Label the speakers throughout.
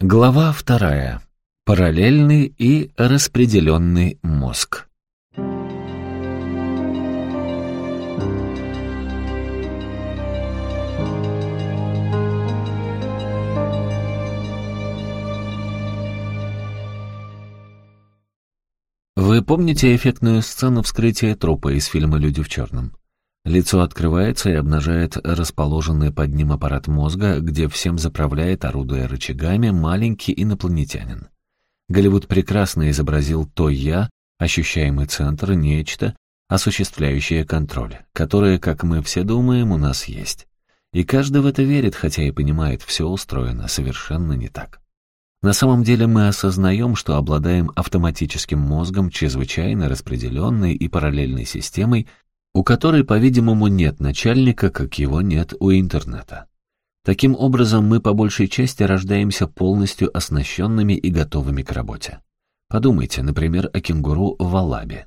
Speaker 1: Глава вторая. Параллельный и распределенный мозг. Вы помните эффектную сцену вскрытия трупа из фильма «Люди в черном»? Лицо открывается и обнажает расположенный под ним аппарат мозга, где всем заправляет, орудуя рычагами, маленький инопланетянин. Голливуд прекрасно изобразил то «я», ощущаемый центр, нечто, осуществляющее контроль, которое, как мы все думаем, у нас есть. И каждый в это верит, хотя и понимает, все устроено совершенно не так. На самом деле мы осознаем, что обладаем автоматическим мозгом, чрезвычайно распределенной и параллельной системой, у которой, по-видимому, нет начальника, как его нет у интернета. Таким образом, мы по большей части рождаемся полностью оснащенными и готовыми к работе. Подумайте, например, о кенгуру Валаби.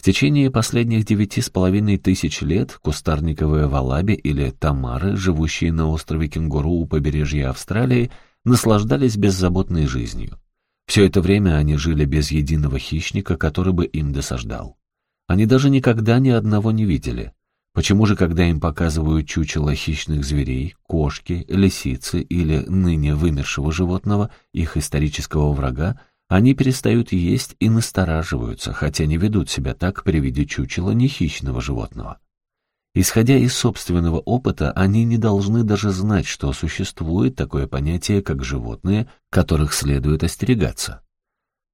Speaker 1: В течение последних девяти с половиной тысяч лет кустарниковые валаби или тамары, живущие на острове Кенгуру у побережья Австралии, наслаждались беззаботной жизнью. Все это время они жили без единого хищника, который бы им досаждал. Они даже никогда ни одного не видели. Почему же, когда им показывают чучело хищных зверей, кошки, лисицы или ныне вымершего животного, их исторического врага, они перестают есть и настораживаются, хотя не ведут себя так при виде чучела нехищного животного? Исходя из собственного опыта, они не должны даже знать, что существует такое понятие, как животные, которых следует остерегаться.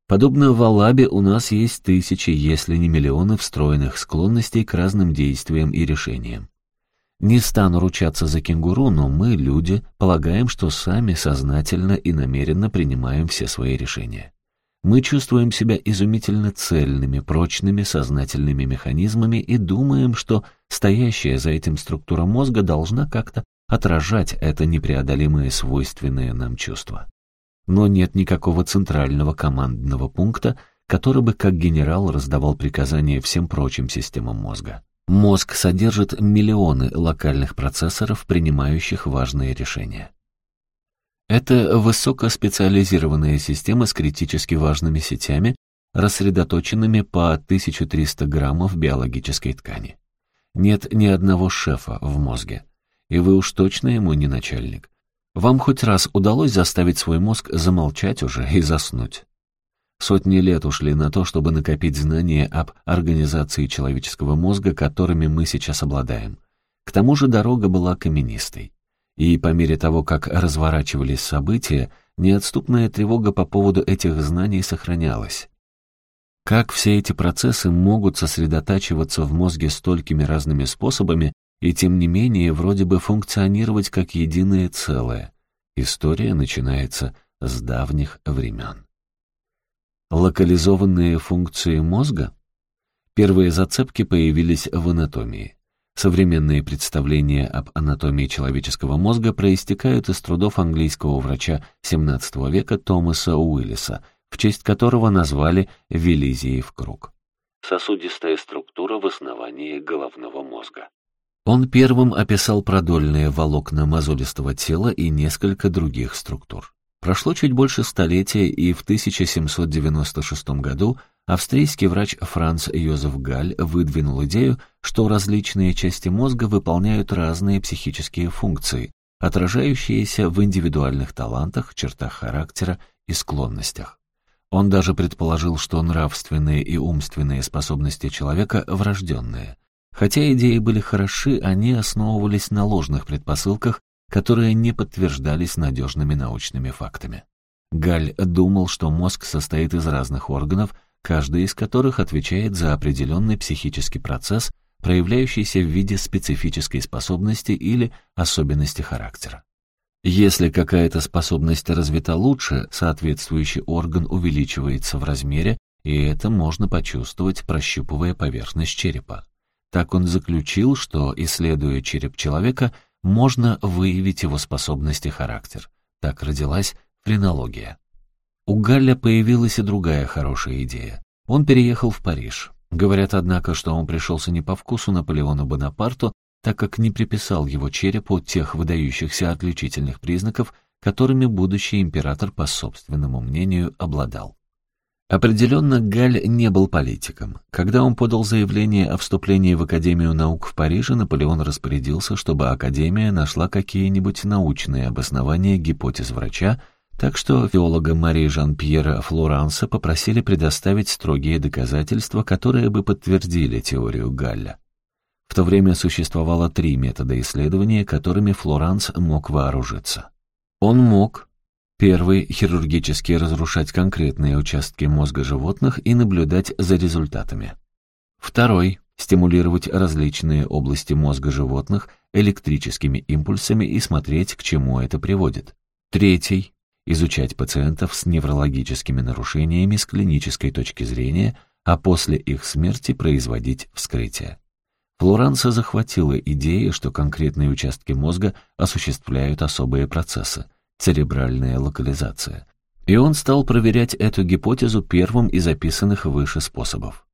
Speaker 1: Подобно Валабе у нас есть тысячи, если не миллионы встроенных склонностей к разным действиям и решениям. Не стану ручаться за кенгуру, но мы, люди, полагаем, что сами сознательно и намеренно принимаем все свои решения. Мы чувствуем себя изумительно цельными, прочными, сознательными механизмами и думаем, что стоящая за этим структура мозга должна как-то отражать это непреодолимое свойственное нам чувство но нет никакого центрального командного пункта, который бы как генерал раздавал приказания всем прочим системам мозга. Мозг содержит миллионы локальных процессоров, принимающих важные решения. Это высокоспециализированная система с критически важными сетями, рассредоточенными по 1300 граммов биологической ткани. Нет ни одного шефа в мозге, и вы уж точно ему не начальник. Вам хоть раз удалось заставить свой мозг замолчать уже и заснуть? Сотни лет ушли на то, чтобы накопить знания об организации человеческого мозга, которыми мы сейчас обладаем. К тому же дорога была каменистой. И по мере того, как разворачивались события, неотступная тревога по поводу этих знаний сохранялась. Как все эти процессы могут сосредотачиваться в мозге столькими разными способами, и тем не менее вроде бы функционировать как единое целое. История начинается с давних времен. Локализованные функции мозга? Первые зацепки появились в анатомии. Современные представления об анатомии человеческого мозга проистекают из трудов английского врача XVII века Томаса Уиллиса, в честь которого назвали Велизиев круг. Сосудистая структура в основании головного мозга. Он первым описал продольные волокна мозолистого тела и несколько других структур. Прошло чуть больше столетия, и в 1796 году австрийский врач Франц Йозеф Галь выдвинул идею, что различные части мозга выполняют разные психические функции, отражающиеся в индивидуальных талантах, чертах характера и склонностях. Он даже предположил, что нравственные и умственные способности человека врожденные – Хотя идеи были хороши, они основывались на ложных предпосылках, которые не подтверждались надежными научными фактами. Галь думал, что мозг состоит из разных органов, каждый из которых отвечает за определенный психический процесс, проявляющийся в виде специфической способности или особенности характера. Если какая-то способность развита лучше, соответствующий орган увеличивается в размере, и это можно почувствовать, прощупывая поверхность черепа. Так он заключил, что, исследуя череп человека, можно выявить его способности характер. Так родилась френология. У Галля появилась и другая хорошая идея. Он переехал в Париж. Говорят, однако, что он пришелся не по вкусу Наполеону Бонапарту, так как не приписал его черепу тех выдающихся отличительных признаков, которыми будущий император, по собственному мнению, обладал. Определенно, Галь не был политиком. Когда он подал заявление о вступлении в Академию наук в Париже, Наполеон распорядился, чтобы Академия нашла какие-нибудь научные обоснования гипотез врача, так что филолога Марии Жан-Пьера Флоранса попросили предоставить строгие доказательства, которые бы подтвердили теорию Галля. В то время существовало три метода исследования, которыми Флоранс мог вооружиться. Он мог Первый — хирургически разрушать конкретные участки мозга животных и наблюдать за результатами. Второй — стимулировать различные области мозга животных электрическими импульсами и смотреть, к чему это приводит. Третий — изучать пациентов с неврологическими нарушениями с клинической точки зрения, а после их смерти производить вскрытие. Флоранса захватила идея, что конкретные участки мозга осуществляют особые процессы — церебральная локализация. И он стал проверять эту гипотезу первым из описанных выше способов.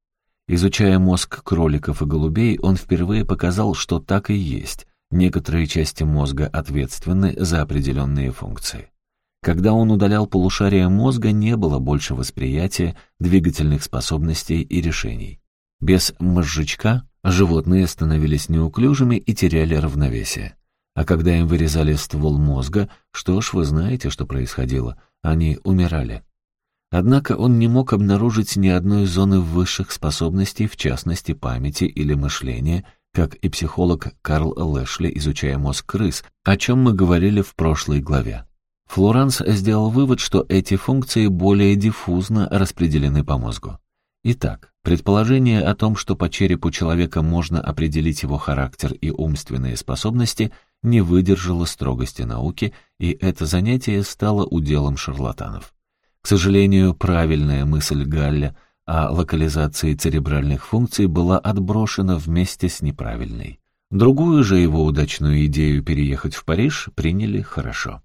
Speaker 1: Изучая мозг кроликов и голубей, он впервые показал, что так и есть. Некоторые части мозга ответственны за определенные функции. Когда он удалял полушария мозга, не было больше восприятия, двигательных способностей и решений. Без мозжечка животные становились неуклюжими и теряли равновесие. А когда им вырезали ствол мозга, что ж, вы знаете, что происходило. Они умирали. Однако он не мог обнаружить ни одной зоны высших способностей, в частности памяти или мышления, как и психолог Карл Лэшли, изучая мозг крыс, о чем мы говорили в прошлой главе. Флоранс сделал вывод, что эти функции более диффузно распределены по мозгу. Итак, предположение о том, что по черепу человека можно определить его характер и умственные способности – не выдержала строгости науки, и это занятие стало уделом шарлатанов. К сожалению, правильная мысль Галля о локализации церебральных функций была отброшена вместе с неправильной. Другую же его удачную идею переехать в Париж приняли хорошо.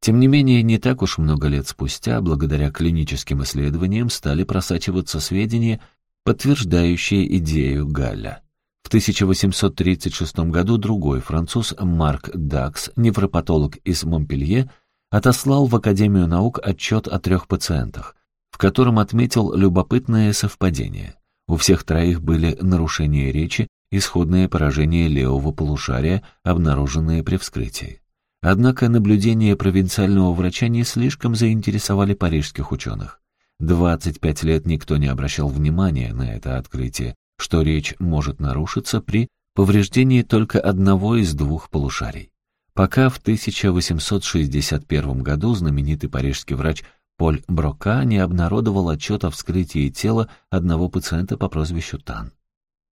Speaker 1: Тем не менее, не так уж много лет спустя, благодаря клиническим исследованиям, стали просачиваться сведения, подтверждающие идею Галля. В 1836 году другой француз Марк Дакс, невропатолог из Монпелье, отослал в Академию наук отчет о трех пациентах, в котором отметил любопытное совпадение. У всех троих были нарушения речи, исходное поражение левого полушария, обнаруженные при вскрытии. Однако наблюдения провинциального врача не слишком заинтересовали парижских ученых. 25 лет никто не обращал внимания на это открытие, что речь может нарушиться при повреждении только одного из двух полушарий. Пока в 1861 году знаменитый парижский врач Поль Брока не обнародовал отчет о вскрытии тела одного пациента по прозвищу Тан.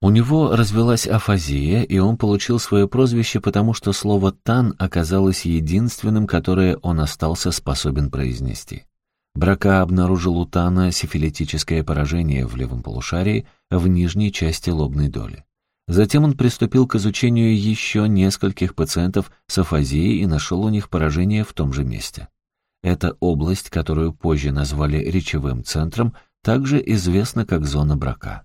Speaker 1: У него развелась афазия, и он получил свое прозвище, потому что слово «тан» оказалось единственным, которое он остался способен произнести. Брака обнаружил у Тана сифилитическое поражение в левом полушарии в нижней части лобной доли. Затем он приступил к изучению еще нескольких пациентов с афазией и нашел у них поражение в том же месте. Эта область, которую позже назвали речевым центром, также известна как зона брака.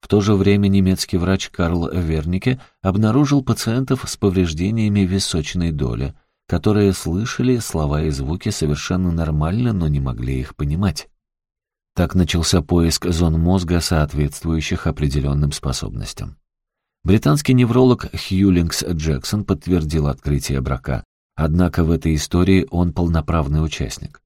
Speaker 1: В то же время немецкий врач Карл Вернике обнаружил пациентов с повреждениями височной доли, которые слышали слова и звуки совершенно нормально, но не могли их понимать. Так начался поиск зон мозга, соответствующих определенным способностям. Британский невролог Хьюлингс Джексон подтвердил открытие брака, однако в этой истории он полноправный участник.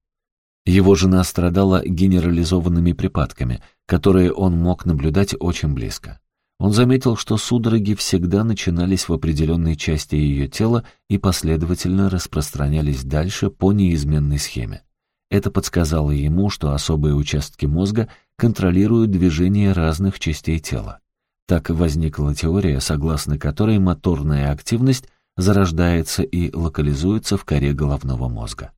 Speaker 1: Его жена страдала генерализованными припадками, которые он мог наблюдать очень близко. Он заметил, что судороги всегда начинались в определенной части ее тела и последовательно распространялись дальше по неизменной схеме. Это подсказало ему, что особые участки мозга контролируют движение разных частей тела. Так возникла теория, согласно которой моторная активность зарождается и локализуется в коре головного мозга.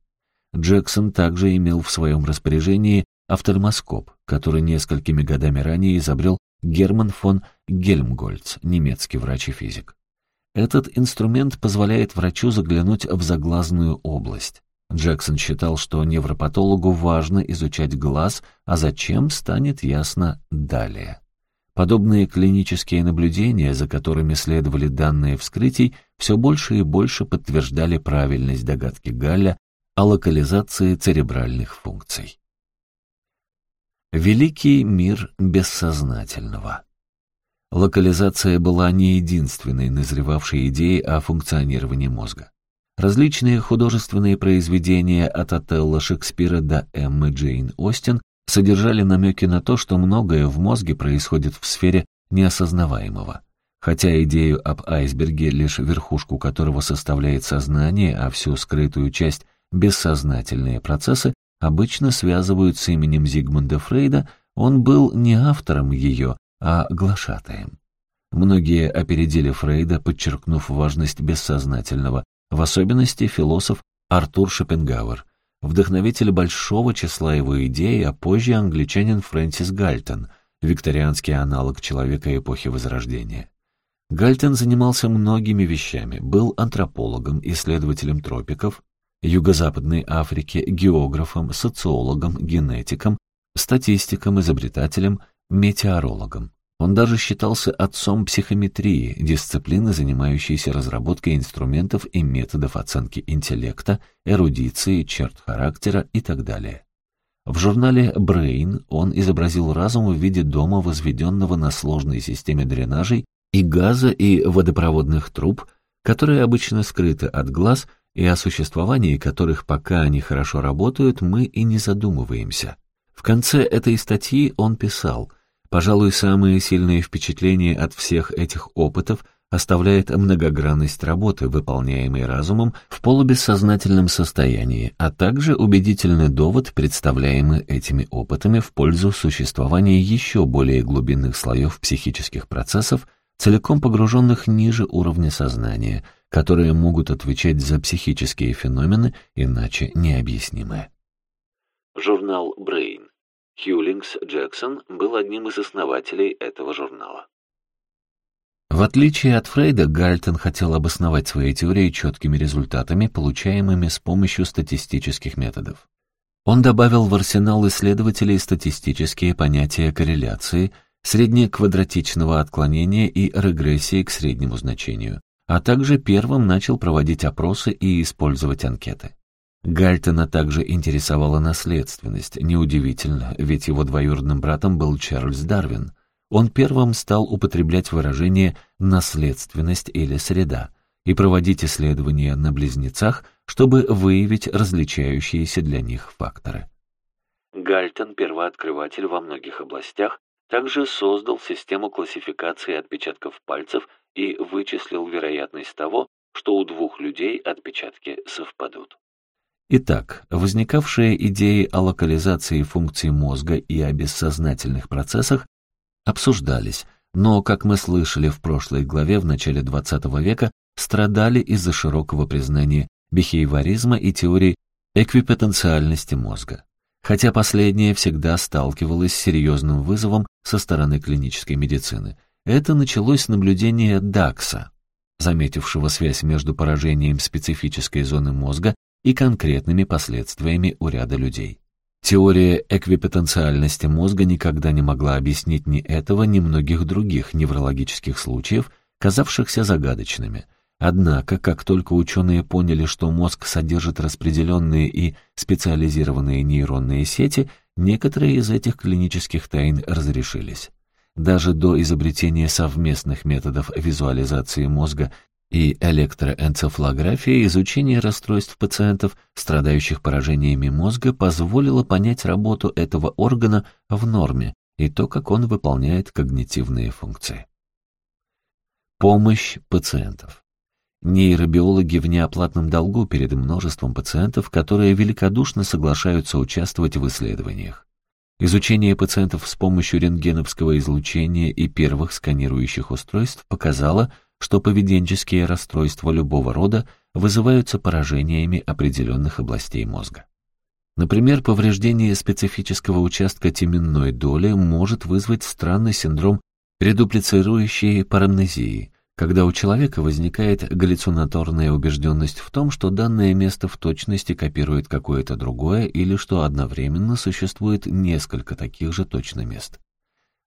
Speaker 1: Джексон также имел в своем распоряжении офтальмоскоп, который несколькими годами ранее изобрел Герман фон Гельмгольц, немецкий врач и физик. Этот инструмент позволяет врачу заглянуть в заглазную область. Джексон считал, что невропатологу важно изучать глаз, а зачем, станет ясно далее. Подобные клинические наблюдения, за которыми следовали данные вскрытий, все больше и больше подтверждали правильность догадки Галля о локализации церебральных функций. Великий мир бессознательного. Локализация была не единственной назревавшей идеей о функционировании мозга. Различные художественные произведения от Отелла Шекспира до Эммы Джейн Остин содержали намеки на то, что многое в мозге происходит в сфере неосознаваемого. Хотя идею об айсберге, лишь верхушку которого составляет сознание, а всю скрытую часть — бессознательные процессы, обычно связывают с именем Зигмунда Фрейда, он был не автором ее, а глашатаем. Многие опередили Фрейда, подчеркнув важность бессознательного, в особенности философ Артур Шопенгауэр, вдохновитель большого числа его идей, а позже англичанин Фрэнсис Гальтон, викторианский аналог человека эпохи Возрождения. Гальтон занимался многими вещами, был антропологом, исследователем тропиков, Юго-Западной Африки, географом, социологом, генетиком, статистиком, изобретателем, метеорологом. Он даже считался отцом психометрии, дисциплины, занимающейся разработкой инструментов и методов оценки интеллекта, эрудиции, черт характера и так далее. В журнале Brain он изобразил разум в виде дома, возведенного на сложной системе дренажей и газа и водопроводных труб, которые обычно скрыты от глаз – и о существовании которых, пока они хорошо работают, мы и не задумываемся. В конце этой статьи он писал, «Пожалуй, самые сильные впечатления от всех этих опытов оставляет многогранность работы, выполняемой разумом в полубессознательном состоянии, а также убедительный довод, представляемый этими опытами в пользу существования еще более глубинных слоев психических процессов, целиком погруженных ниже уровня сознания – которые могут отвечать за психические феномены, иначе необъяснимые. Журнал Brain. Хьюлингс Джексон был одним из основателей этого журнала. В отличие от Фрейда, Гальтон хотел обосновать свои теории четкими результатами, получаемыми с помощью статистических методов. Он добавил в арсенал исследователей статистические понятия корреляции, среднеквадратичного отклонения и регрессии к среднему значению, а также первым начал проводить опросы и использовать анкеты. Гальтона также интересовала наследственность, неудивительно, ведь его двоюродным братом был Чарльз Дарвин. Он первым стал употреблять выражение «наследственность» или «среда» и проводить исследования на близнецах, чтобы выявить различающиеся для них факторы. Гальтон, первооткрыватель во многих областях, также создал систему классификации отпечатков пальцев и вычислил вероятность того, что у двух людей отпечатки совпадут. Итак, возникавшие идеи о локализации функций мозга и о бессознательных процессах обсуждались, но, как мы слышали в прошлой главе в начале XX века, страдали из-за широкого признания бихейворизма и теории эквипотенциальности мозга. Хотя последнее всегда сталкивалось с серьезным вызовом со стороны клинической медицины – это началось с наблюдения Дакса, заметившего связь между поражением специфической зоны мозга и конкретными последствиями у ряда людей. Теория эквипотенциальности мозга никогда не могла объяснить ни этого, ни многих других неврологических случаев, казавшихся загадочными. Однако, как только ученые поняли, что мозг содержит распределенные и специализированные нейронные сети, некоторые из этих клинических тайн разрешились. Даже до изобретения совместных методов визуализации мозга и электроэнцефалографии изучение расстройств пациентов, страдающих поражениями мозга, позволило понять работу этого органа в норме и то, как он выполняет когнитивные функции. Помощь пациентов. Нейробиологи в неоплатном долгу перед множеством пациентов, которые великодушно соглашаются участвовать в исследованиях. Изучение пациентов с помощью рентгеновского излучения и первых сканирующих устройств показало, что поведенческие расстройства любого рода вызываются поражениями определенных областей мозга. Например, повреждение специфического участка теменной доли может вызвать странный синдром редуплицирующей парамнезии, когда у человека возникает галлюцинаторная убежденность в том, что данное место в точности копирует какое-то другое или что одновременно существует несколько таких же точно мест.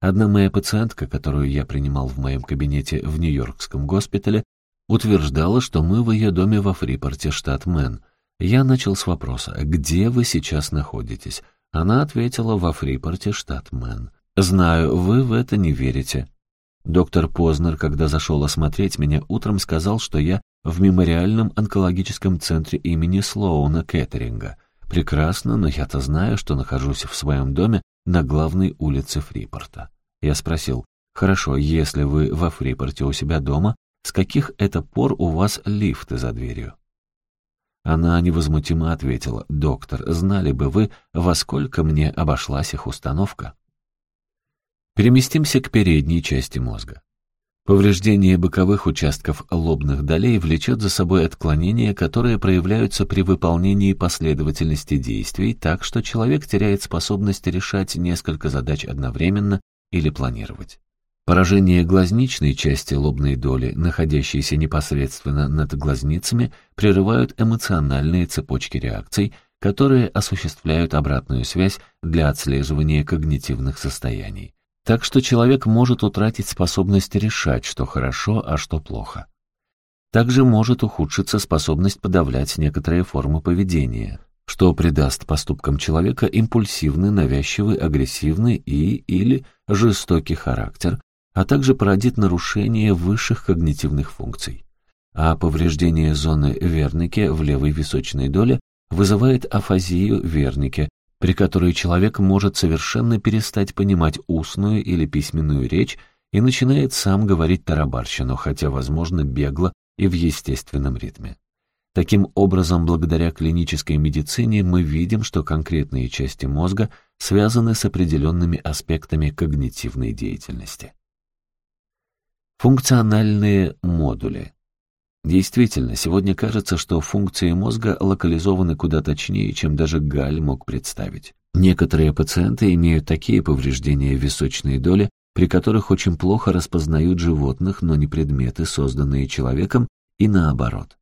Speaker 1: Одна моя пациентка, которую я принимал в моем кабинете в Нью-Йоркском госпитале, утверждала, что мы в ее доме во Фрипорте, штат Мэн. Я начал с вопроса «Где вы сейчас находитесь?» Она ответила «Во Фрипорте, штат Мэн». «Знаю, вы в это не верите». Доктор Познер, когда зашел осмотреть меня, утром сказал, что я в мемориальном онкологическом центре имени Слоуна Кеттеринга. Прекрасно, но я-то знаю, что нахожусь в своем доме на главной улице Фрипорта. Я спросил, хорошо, если вы во Фрипорте у себя дома, с каких это пор у вас лифты за дверью? Она невозмутимо ответила, доктор, знали бы вы, во сколько мне обошлась их установка. Переместимся к передней части мозга. Повреждение боковых участков лобных долей влечет за собой отклонения, которые проявляются при выполнении последовательности действий, так что человек теряет способность решать несколько задач одновременно или планировать. Поражение глазничной части лобной доли, находящейся непосредственно над глазницами, прерывают эмоциональные цепочки реакций, которые осуществляют обратную связь для отслеживания когнитивных состояний. Так что человек может утратить способность решать, что хорошо, а что плохо. Также может ухудшиться способность подавлять некоторые формы поведения, что придаст поступкам человека импульсивный, навязчивый, агрессивный и или жестокий характер, а также породит нарушение высших когнитивных функций. А повреждение зоны Вернике в левой височной доле вызывает афазию Вернике, при которой человек может совершенно перестать понимать устную или письменную речь и начинает сам говорить тарабарщину, хотя, возможно, бегло и в естественном ритме. Таким образом, благодаря клинической медицине мы видим, что конкретные части мозга связаны с определенными аспектами когнитивной деятельности. Функциональные модули. Действительно, сегодня кажется, что функции мозга локализованы куда точнее, чем даже Галь мог представить. Некоторые пациенты имеют такие повреждения височной доли, при которых очень плохо распознают животных, но не предметы, созданные человеком, и наоборот.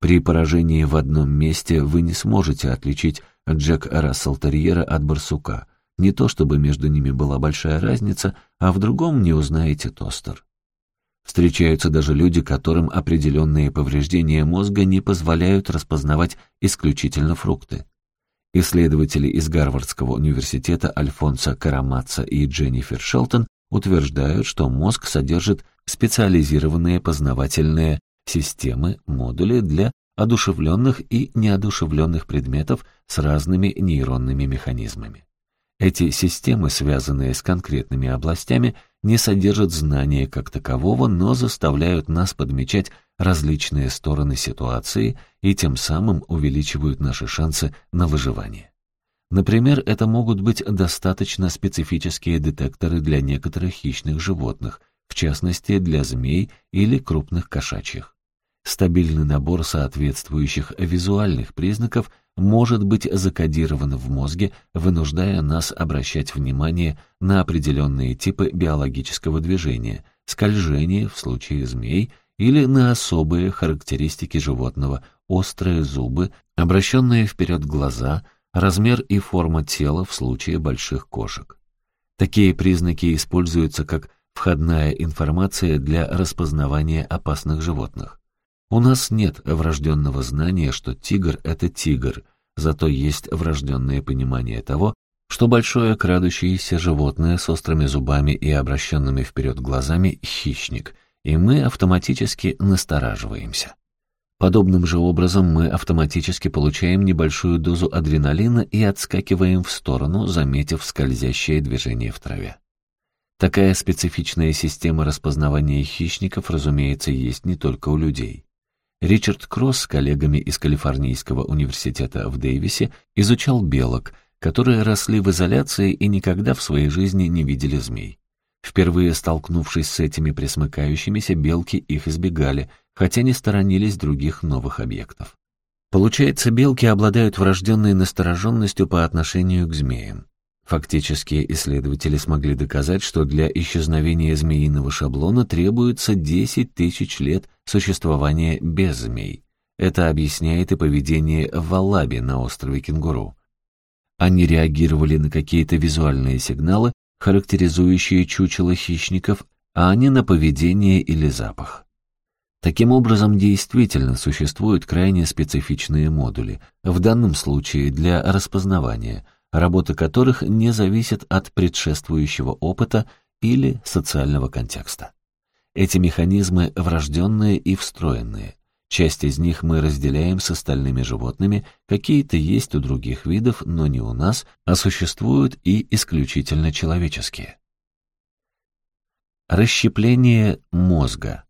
Speaker 1: При поражении в одном месте вы не сможете отличить Джек Рассел Терьера от барсука. Не то чтобы между ними была большая разница, а в другом не узнаете тостер. Встречаются даже люди, которым определенные повреждения мозга не позволяют распознавать исключительно фрукты. Исследователи из Гарвардского университета Альфонсо Карамаца и Дженнифер Шелтон утверждают, что мозг содержит специализированные познавательные системы, модули для одушевленных и неодушевленных предметов с разными нейронными механизмами. Эти системы, связанные с конкретными областями, не содержат знания как такового, но заставляют нас подмечать различные стороны ситуации и тем самым увеличивают наши шансы на выживание. Например, это могут быть достаточно специфические детекторы для некоторых хищных животных, в частности для змей или крупных кошачьих. Стабильный набор соответствующих визуальных признаков может быть закодирован в мозге, вынуждая нас обращать внимание на определенные типы биологического движения, скольжение в случае змей или на особые характеристики животного, острые зубы, обращенные вперед глаза, размер и форма тела в случае больших кошек. Такие признаки используются как входная информация для распознавания опасных животных. У нас нет врожденного знания, что тигр — это тигр, зато есть врожденное понимание того, что большое крадущееся животное с острыми зубами и обращенными вперед глазами — хищник, и мы автоматически настораживаемся. Подобным же образом мы автоматически получаем небольшую дозу адреналина и отскакиваем в сторону, заметив скользящее движение в траве. Такая специфичная система распознавания хищников, разумеется, есть не только у людей. Ричард Кросс с коллегами из Калифорнийского университета в Дэвисе изучал белок, которые росли в изоляции и никогда в своей жизни не видели змей. Впервые столкнувшись с этими пресмыкающимися, белки их избегали, хотя не сторонились других новых объектов. Получается, белки обладают врожденной настороженностью по отношению к змеям. Фактически исследователи смогли доказать, что для исчезновения змеиного шаблона требуется 10 тысяч лет существования без змей. Это объясняет и поведение валаби на острове Кенгуру. Они реагировали на какие-то визуальные сигналы, характеризующие чучело хищников, а не на поведение или запах. Таким образом, действительно существуют крайне специфичные модули, в данном случае для распознавания, работа которых не зависит от предшествующего опыта или социального контекста. Эти механизмы врожденные и встроенные. Часть из них мы разделяем с остальными животными, какие-то есть у других видов, но не у нас, а существуют и исключительно человеческие. Расщепление мозга.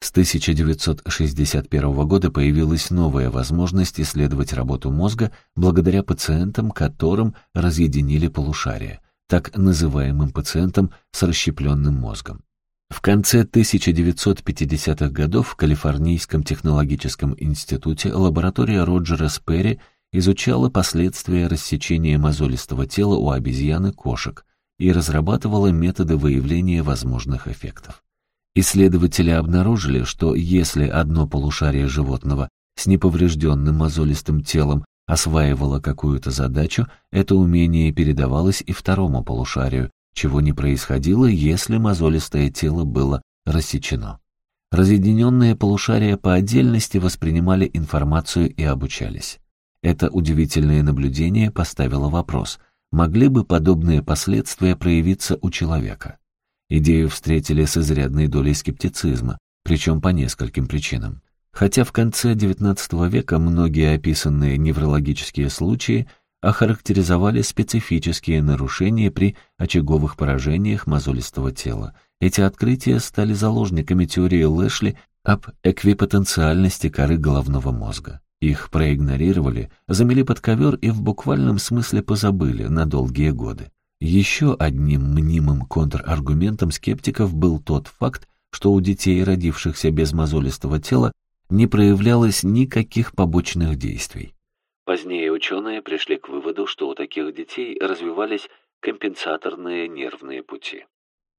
Speaker 1: С 1961 года появилась новая возможность исследовать работу мозга благодаря пациентам, которым разъединили полушария, так называемым пациентам с расщепленным мозгом. В конце 1950-х годов в Калифорнийском технологическом институте лаборатория Роджера Сперри изучала последствия рассечения мозолистого тела у обезьян и кошек и разрабатывала методы выявления возможных эффектов. Исследователи обнаружили, что если одно полушарие животного с неповрежденным мозолистым телом осваивало какую-то задачу, это умение передавалось и второму полушарию, чего не происходило, если мозолистое тело было рассечено. Разъединенные полушария по отдельности воспринимали информацию и обучались. Это удивительное наблюдение поставило вопрос, могли бы подобные последствия проявиться у человека? Идею встретили с изрядной долей скептицизма, причем по нескольким причинам. Хотя в конце XIX века многие описанные неврологические случаи охарактеризовали специфические нарушения при очаговых поражениях мозолистого тела. Эти открытия стали заложниками теории Лэшли об эквипотенциальности коры головного мозга. Их проигнорировали, замели под ковер и в буквальном смысле позабыли на долгие годы. Еще одним мнимым контраргументом скептиков был тот факт, что у детей, родившихся без мозолистого тела, не проявлялось никаких побочных действий. Позднее ученые пришли к выводу, что у таких детей развивались компенсаторные нервные пути.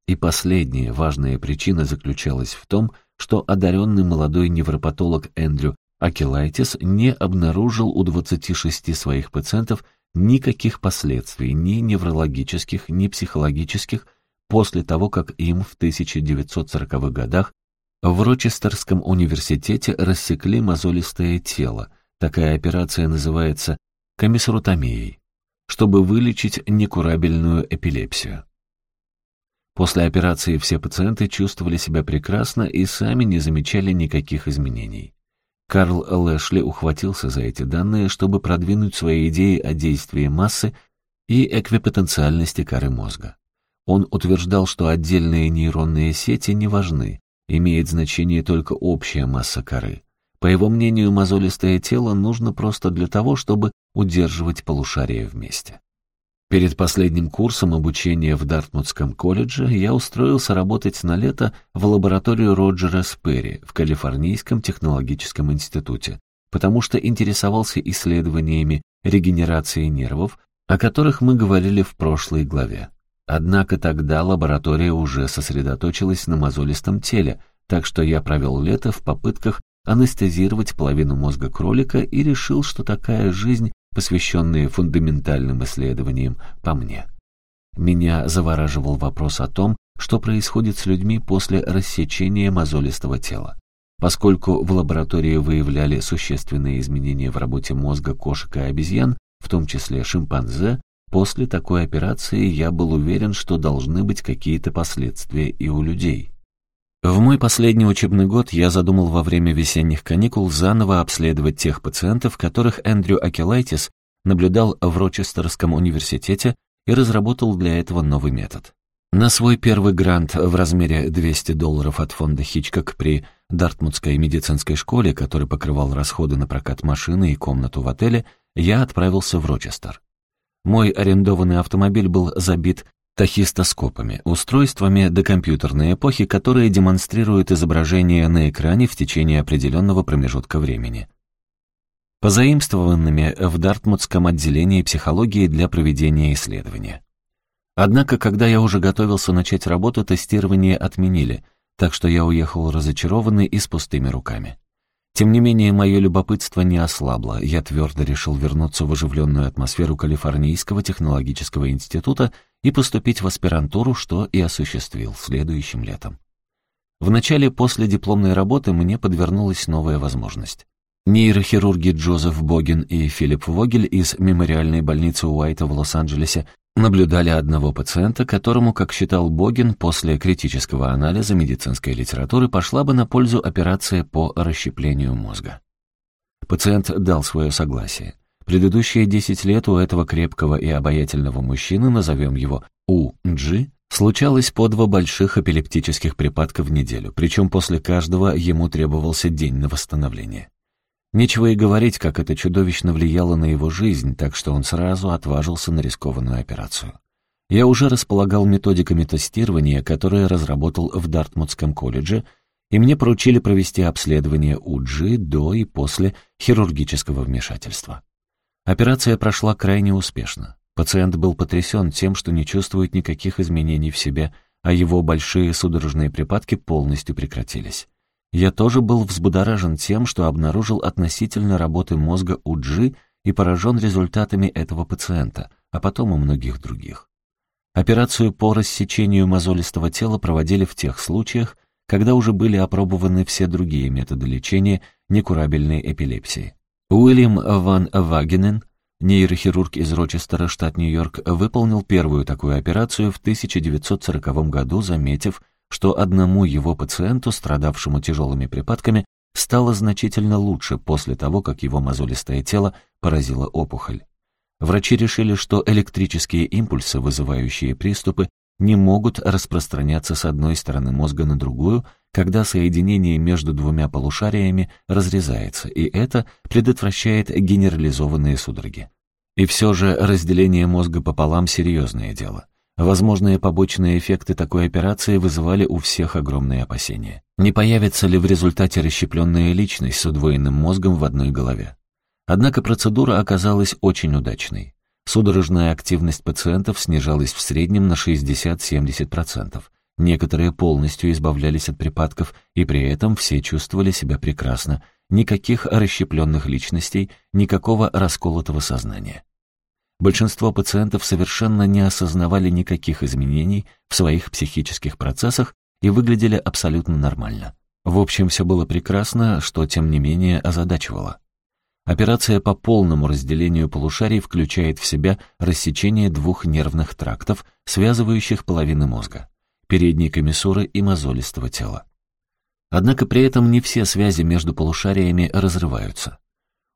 Speaker 1: И последняя важная причина заключалась в том, что одаренный молодой невропатолог Эндрю Акелайтис не обнаружил у 26 своих пациентов никаких последствий, ни неврологических, ни психологических, после того, как им в 1940-х годах в Рочестерском университете рассекли мозолистое тело, Такая операция называется комиссарутомией, чтобы вылечить некурабельную эпилепсию. После операции все пациенты чувствовали себя прекрасно и сами не замечали никаких изменений. Карл Лэшли ухватился за эти данные, чтобы продвинуть свои идеи о действии массы и эквипотенциальности коры мозга. Он утверждал, что отдельные нейронные сети не важны, имеет значение только общая масса коры. По его мнению, мозолистое тело нужно просто для того, чтобы удерживать полушария вместе. Перед последним курсом обучения в Дартмутском колледже я устроился работать на лето в лабораторию Роджера Сперри в Калифорнийском технологическом институте, потому что интересовался исследованиями регенерации нервов, о которых мы говорили в прошлой главе. Однако тогда лаборатория уже сосредоточилась на мозолистом теле, так что я провел лето в попытках анестезировать половину мозга кролика и решил, что такая жизнь, посвященная фундаментальным исследованиям, по мне. Меня завораживал вопрос о том, что происходит с людьми после рассечения мозолистого тела. Поскольку в лаборатории выявляли существенные изменения в работе мозга кошек и обезьян, в том числе шимпанзе, после такой операции я был уверен, что должны быть какие-то последствия и у людей. В мой последний учебный год я задумал во время весенних каникул заново обследовать тех пациентов, которых Эндрю Акелайтис наблюдал в Рочестерском университете и разработал для этого новый метод. На свой первый грант в размере 200 долларов от фонда Хичкок при Дартмутской медицинской школе, который покрывал расходы на прокат машины и комнату в отеле, я отправился в Рочестер. Мой арендованный автомобиль был забит тахистоскопами, устройствами докомпьютерной эпохи, которые демонстрируют изображение на экране в течение определенного промежутка времени. Позаимствованными в Дартмутском отделении психологии для проведения исследования. Однако, когда я уже готовился начать работу, тестирование отменили, так что я уехал разочарованный и с пустыми руками. Тем не менее, мое любопытство не ослабло. Я твердо решил вернуться в оживленную атмосферу Калифорнийского технологического института и поступить в аспирантуру, что и осуществил следующим летом. В начале после дипломной работы мне подвернулась новая возможность. Нейрохирурги Джозеф Богин и Филипп Вогель из мемориальной больницы Уайта в Лос-Анджелесе наблюдали одного пациента, которому, как считал Богин, после критического анализа медицинской литературы пошла бы на пользу операция по расщеплению мозга. Пациент дал свое согласие. Предыдущие 10 лет у этого крепкого и обаятельного мужчины, назовем его У.G., случалось по два больших эпилептических припадка в неделю, причем после каждого ему требовался день на восстановление. Нечего и говорить, как это чудовищно влияло на его жизнь, так что он сразу отважился на рискованную операцию. Я уже располагал методиками тестирования, которые разработал в Дартмутском колледже, и мне поручили провести обследование УДЖИ до и после хирургического вмешательства. Операция прошла крайне успешно. Пациент был потрясен тем, что не чувствует никаких изменений в себе, а его большие судорожные припадки полностью прекратились. Я тоже был взбудоражен тем, что обнаружил относительно работы мозга у Джи и поражен результатами этого пациента, а потом у многих других. Операцию по рассечению мозолистого тела проводили в тех случаях, когда уже были опробованы все другие методы лечения некурабельной эпилепсии. Уильям Ван Вагенен, нейрохирург из Рочестера, штат Нью-Йорк, выполнил первую такую операцию в 1940 году, заметив, что одному его пациенту, страдавшему тяжелыми припадками, стало значительно лучше после того, как его мозолистое тело поразило опухоль. Врачи решили, что электрические импульсы, вызывающие приступы, не могут распространяться с одной стороны мозга на другую, когда соединение между двумя полушариями разрезается, и это предотвращает генерализованные судороги. И все же разделение мозга пополам – серьезное дело. Возможные побочные эффекты такой операции вызывали у всех огромные опасения. Не появится ли в результате расщепленная личность с удвоенным мозгом в одной голове? Однако процедура оказалась очень удачной. Судорожная активность пациентов снижалась в среднем на 60-70%. Некоторые полностью избавлялись от припадков, и при этом все чувствовали себя прекрасно. Никаких расщепленных личностей, никакого расколотого сознания. Большинство пациентов совершенно не осознавали никаких изменений в своих психических процессах и выглядели абсолютно нормально. В общем, все было прекрасно, что, тем не менее, озадачивало. Операция по полному разделению полушарий включает в себя рассечение двух нервных трактов, связывающих половины мозга, передней комиссуры и мозолистого тела. Однако при этом не все связи между полушариями разрываются.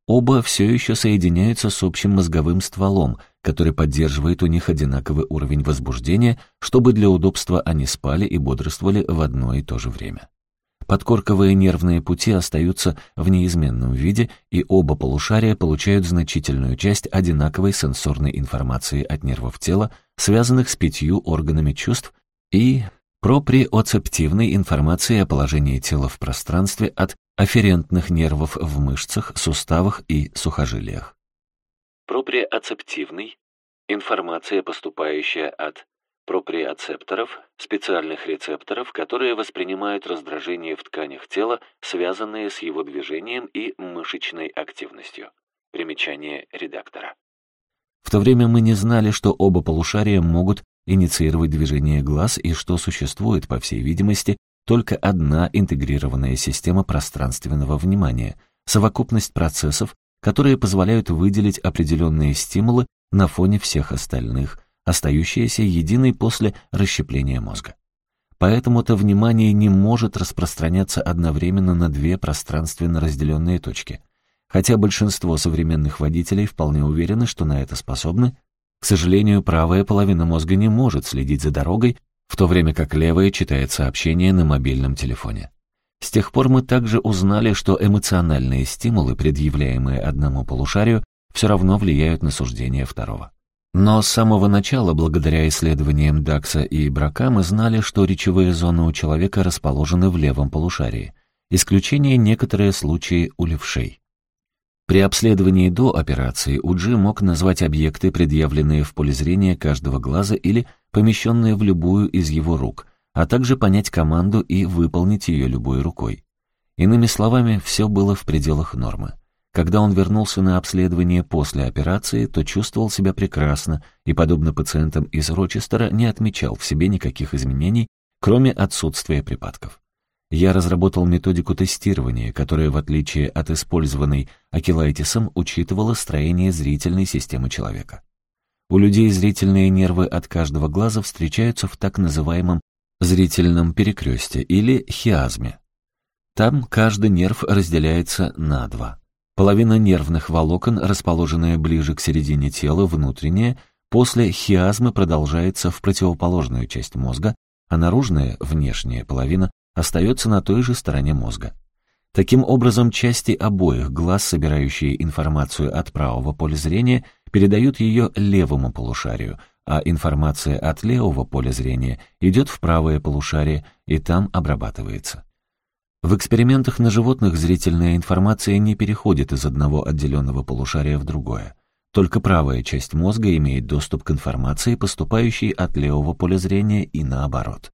Speaker 1: Оба все еще соединяются с общим мозговым стволом, который поддерживает у них одинаковый уровень возбуждения, чтобы для удобства они спали и бодрствовали в одно и то же время. Подкорковые нервные пути остаются в неизменном виде, и оба полушария получают значительную часть одинаковой сенсорной информации от нервов тела, связанных с пятью органами чувств, и проприоцептивной информации о положении тела в пространстве от афферентных нервов в мышцах, суставах и сухожилиях. Проприоцептивный – информация, поступающая от проприоцепторов, специальных рецепторов, которые воспринимают раздражение в тканях тела, связанные с его движением и мышечной активностью. Примечание редактора. В то время мы не знали, что оба полушария могут инициировать движение глаз и что существует, по всей видимости, только одна интегрированная система пространственного внимания, совокупность процессов, которые позволяют выделить определенные стимулы на фоне всех остальных, остающиеся единой после расщепления мозга. Поэтому-то внимание не может распространяться одновременно на две пространственно разделенные точки. Хотя большинство современных водителей вполне уверены, что на это способны, к сожалению, правая половина мозга не может следить за дорогой в то время как левая читает сообщения на мобильном телефоне. С тех пор мы также узнали, что эмоциональные стимулы, предъявляемые одному полушарию, все равно влияют на суждение второго. Но с самого начала, благодаря исследованиям Дакса и Брака, мы знали, что речевые зоны у человека расположены в левом полушарии. Исключение некоторые случаи у левшей. При обследовании до операции Уджи мог назвать объекты, предъявленные в поле зрения каждого глаза или помещенные в любую из его рук, а также понять команду и выполнить ее любой рукой. Иными словами, все было в пределах нормы. Когда он вернулся на обследование после операции, то чувствовал себя прекрасно и, подобно пациентам из Рочестера, не отмечал в себе никаких изменений, кроме отсутствия припадков. Я разработал методику тестирования, которая, в отличие от использованной Акилайтисом, учитывала строение зрительной системы человека. У людей зрительные нервы от каждого глаза встречаются в так называемом зрительном перекресте или хиазме. Там каждый нерв разделяется на два. Половина нервных волокон, расположенная ближе к середине тела, внутренняя, после хиазмы продолжается в противоположную часть мозга, а наружная, внешняя половина остается на той же стороне мозга. Таким образом, части обоих глаз, собирающие информацию от правого поля зрения, передают ее левому полушарию, а информация от левого поля зрения идет в правое полушарие и там обрабатывается. В экспериментах на животных зрительная информация не переходит из одного отделенного полушария в другое. Только правая часть мозга имеет доступ к информации, поступающей от левого поля зрения и наоборот.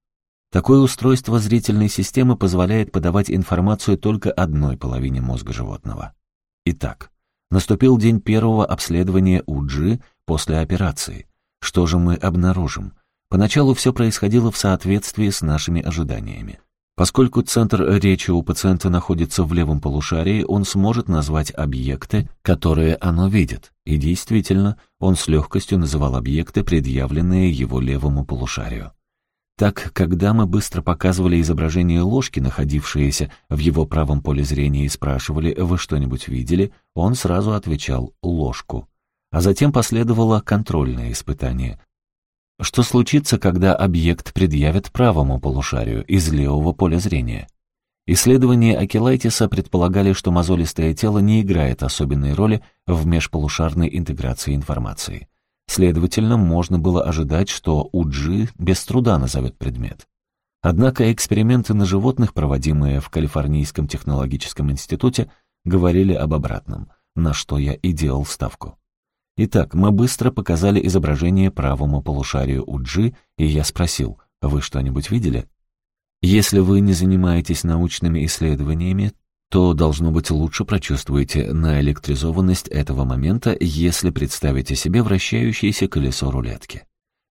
Speaker 1: Такое устройство зрительной системы позволяет подавать информацию только одной половине мозга животного. Итак, наступил день первого обследования УДЖИ после операции. Что же мы обнаружим? Поначалу все происходило в соответствии с нашими ожиданиями. Поскольку центр речи у пациента находится в левом полушарии, он сможет назвать объекты, которые оно видит. И действительно, он с легкостью называл объекты, предъявленные его левому полушарию. Так, когда мы быстро показывали изображение ложки, находившееся в его правом поле зрения, и спрашивали «Вы что-нибудь видели?», он сразу отвечал «ложку». А затем последовало контрольное испытание. Что случится, когда объект предъявят правому полушарию из левого поля зрения? Исследования Акелайтиса предполагали, что мозолистое тело не играет особенной роли в межполушарной интеграции информации. Следовательно, можно было ожидать, что УДЖИ без труда назовет предмет. Однако эксперименты на животных, проводимые в Калифорнийском технологическом институте, говорили об обратном, на что я и делал ставку. Итак, мы быстро показали изображение правому полушарию УДЖИ, и я спросил, вы что-нибудь видели? Если вы не занимаетесь научными исследованиями, то, должно быть, лучше прочувствуете наэлектризованность этого момента, если представите себе вращающееся колесо рулетки.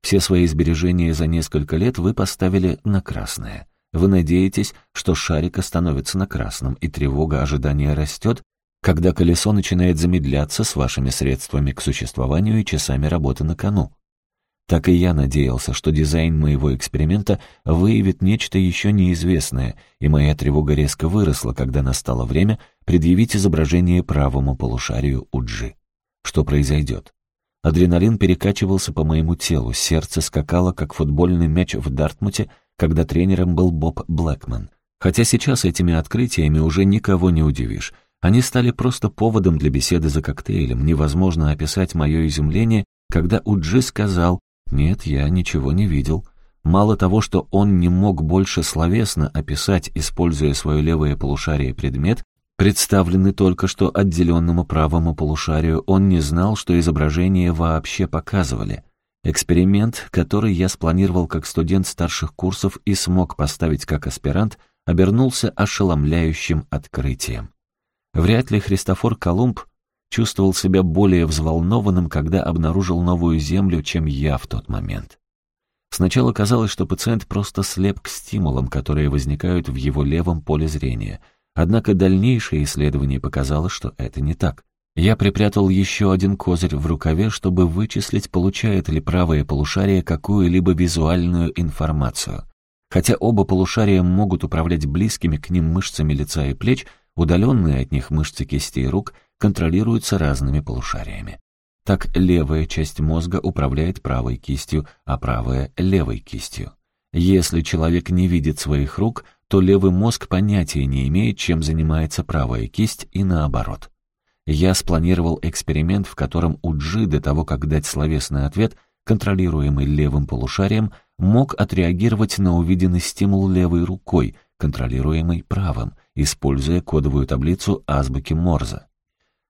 Speaker 1: Все свои сбережения за несколько лет вы поставили на красное. Вы надеетесь, что шарик остановится на красном, и тревога ожидания растет, когда колесо начинает замедляться с вашими средствами к существованию и часами работы на кону. Так и я надеялся, что дизайн моего эксперимента выявит нечто еще неизвестное, и моя тревога резко выросла, когда настало время предъявить изображение правому полушарию Уджи. Что произойдет? Адреналин перекачивался по моему телу, сердце скакало, как футбольный мяч в Дартмуте, когда тренером был Боб Блэкман. Хотя сейчас этими открытиями уже никого не удивишь. Они стали просто поводом для беседы за коктейлем. Невозможно описать мое изумление, когда Уджи сказал, нет, я ничего не видел. Мало того, что он не мог больше словесно описать, используя свое левое полушарие предмет, представленный только что отделенному правому полушарию, он не знал, что изображение вообще показывали. Эксперимент, который я спланировал как студент старших курсов и смог поставить как аспирант, обернулся ошеломляющим открытием. Вряд ли Христофор Колумб чувствовал себя более взволнованным, когда обнаружил новую землю, чем я в тот момент. Сначала казалось, что пациент просто слеп к стимулам, которые возникают в его левом поле зрения. Однако дальнейшее исследование показало, что это не так. Я припрятал еще один козырь в рукаве, чтобы вычислить, получает ли правое полушарие какую-либо визуальную информацию. Хотя оба полушария могут управлять близкими к ним мышцами лица и плеч, удаленные от них мышцы кистей рук — контролируются разными полушариями. Так левая часть мозга управляет правой кистью, а правая — левой кистью. Если человек не видит своих рук, то левый мозг понятия не имеет, чем занимается правая кисть и наоборот. Я спланировал эксперимент, в котором Уджи до того, как дать словесный ответ, контролируемый левым полушарием, мог отреагировать на увиденный стимул левой рукой, контролируемый правым, используя кодовую таблицу азбуки Морзе.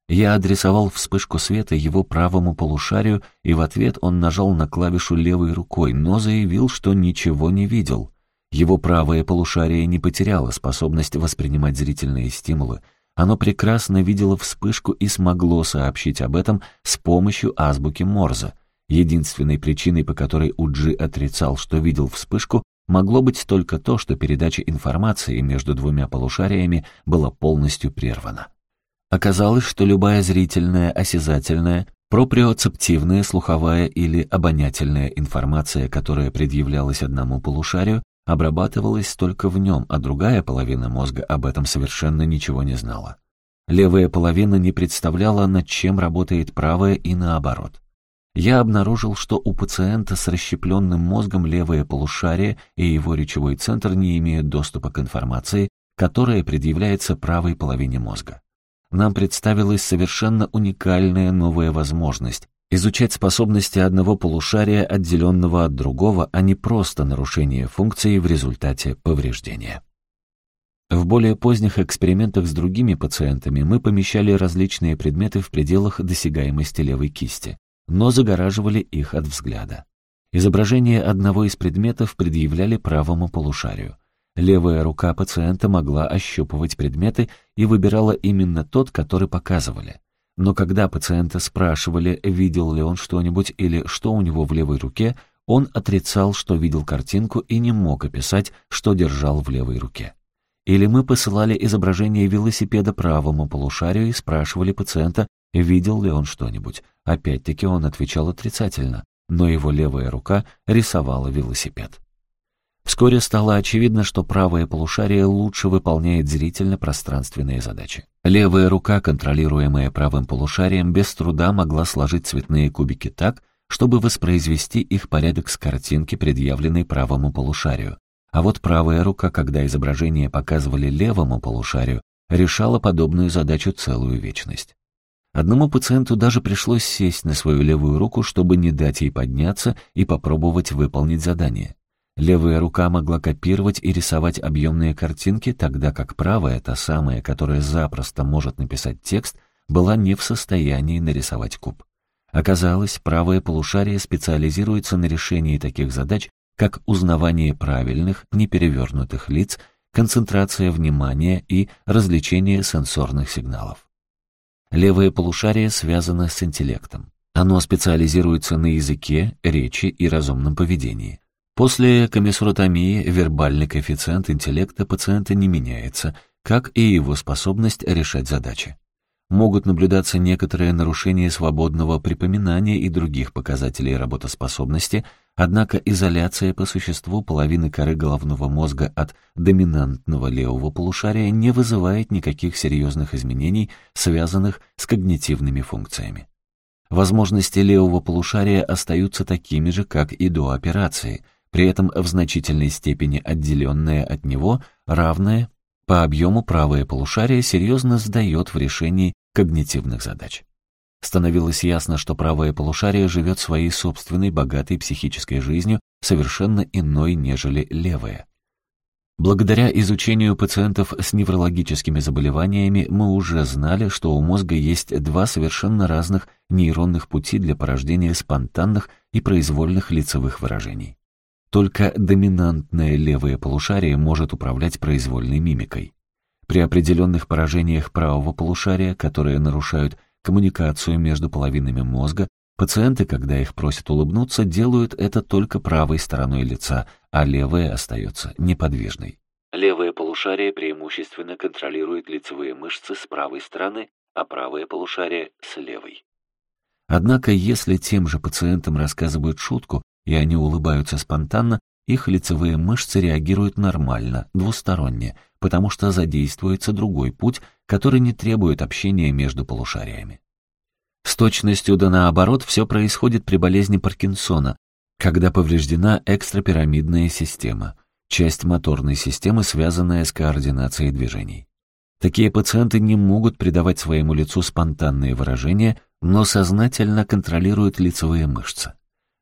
Speaker 1: Я адресовал вспышку света его правому полушарию, и в ответ он нажал на клавишу левой рукой, но заявил, что ничего не видел. Его правое полушарие не потеряло способность воспринимать зрительные стимулы. Оно прекрасно видело вспышку и смогло сообщить об этом с помощью азбуки Морзе. Единственной причиной, по которой Уджи отрицал, что видел вспышку, могло быть только то, что передача информации между двумя полушариями была полностью прервана. Оказалось, что любая зрительная, осязательная, проприоцептивная, слуховая или обонятельная информация, которая предъявлялась одному полушарию, обрабатывалась только в нем, а другая половина мозга об этом совершенно ничего не знала. Левая половина не представляла, над чем работает правая и наоборот. Я обнаружил, что у пациента с расщепленным мозгом левое полушарие и его речевой центр не имеют доступа к информации, которая предъявляется правой половине мозга. Нам представилась совершенно уникальная новая возможность изучать способности одного полушария, отделенного от другого, а не просто нарушение функции в результате повреждения. В более поздних экспериментах с другими пациентами мы помещали различные предметы в пределах досягаемости левой кисти, но загораживали их от взгляда. Изображение одного из предметов предъявляли правому полушарию. Левая рука пациента могла ощупывать предметы и выбирала именно тот, который показывали. Но когда пациента спрашивали, видел ли он что-нибудь или что у него в левой руке, он отрицал, что видел картинку и не мог описать, что держал в левой руке. Или мы посылали изображение велосипеда правому полушарию и спрашивали пациента, видел ли он что-нибудь. Опять-таки он отвечал отрицательно, но его левая рука рисовала велосипед. Вскоре стало очевидно, что правое полушарие лучше выполняет зрительно-пространственные задачи. Левая рука, контролируемая правым полушарием, без труда могла сложить цветные кубики так, чтобы воспроизвести их порядок с картинки, предъявленной правому полушарию. А вот правая рука, когда изображение показывали левому полушарию, решала подобную задачу целую вечность. Одному пациенту даже пришлось сесть на свою левую руку, чтобы не дать ей подняться и попробовать выполнить задание. Левая рука могла копировать и рисовать объемные картинки, тогда как правая, та самая, которая запросто может написать текст, была не в состоянии нарисовать куб. Оказалось, правое полушарие специализируется на решении таких задач, как узнавание правильных, неперевернутых лиц, концентрация внимания и развлечение сенсорных сигналов. Левое полушарие связано с интеллектом. Оно специализируется на языке, речи и разумном поведении. После комиссуротомии вербальный коэффициент интеллекта пациента не меняется, как и его способность решать задачи. Могут наблюдаться некоторые нарушения свободного припоминания и других показателей работоспособности, однако изоляция по существу половины коры головного мозга от доминантного левого полушария не вызывает никаких серьезных изменений, связанных с когнитивными функциями. Возможности левого полушария остаются такими же, как и до операции – при этом в значительной степени отделенное от него, равное по объему правое полушарие серьезно сдает в решении когнитивных задач. Становилось ясно, что правое полушарие живет своей собственной богатой психической жизнью, совершенно иной, нежели левое. Благодаря изучению пациентов с неврологическими заболеваниями мы уже знали, что у мозга есть два совершенно разных нейронных пути для порождения спонтанных и произвольных лицевых выражений. Только доминантное левое полушарие может управлять произвольной мимикой. При определенных поражениях правого полушария, которые нарушают коммуникацию между половинами мозга, пациенты, когда их просят улыбнуться, делают это только правой стороной лица, а левая остается неподвижной. Левое полушарие преимущественно контролирует лицевые мышцы с правой стороны, а правое полушарие — с левой. Однако, если тем же пациентам рассказывают шутку, и они улыбаются спонтанно, их лицевые мышцы реагируют нормально, двусторонне, потому что задействуется другой путь, который не требует общения между полушариями. С точностью да наоборот все происходит при болезни Паркинсона, когда повреждена экстрапирамидная система, часть моторной системы, связанная с координацией движений. Такие пациенты не могут придавать своему лицу спонтанные выражения, но сознательно контролируют лицевые мышцы.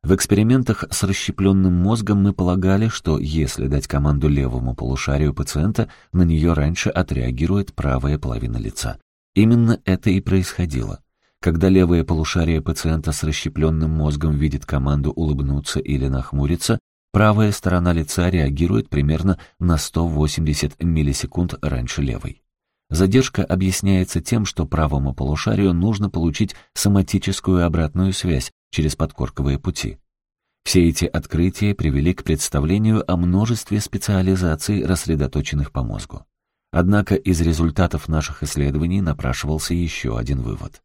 Speaker 1: В экспериментах с расщепленным мозгом мы полагали, что если дать команду левому полушарию пациента, на нее раньше отреагирует правая половина лица. Именно это и происходило. Когда левое полушарие пациента с расщепленным мозгом видит команду улыбнуться или нахмуриться, правая сторона лица реагирует примерно на 180 миллисекунд раньше левой. Задержка объясняется тем, что правому полушарию нужно получить соматическую обратную связь через подкорковые пути. Все эти открытия привели к представлению о множестве специализаций, рассредоточенных по мозгу. Однако из результатов наших исследований напрашивался еще один вывод.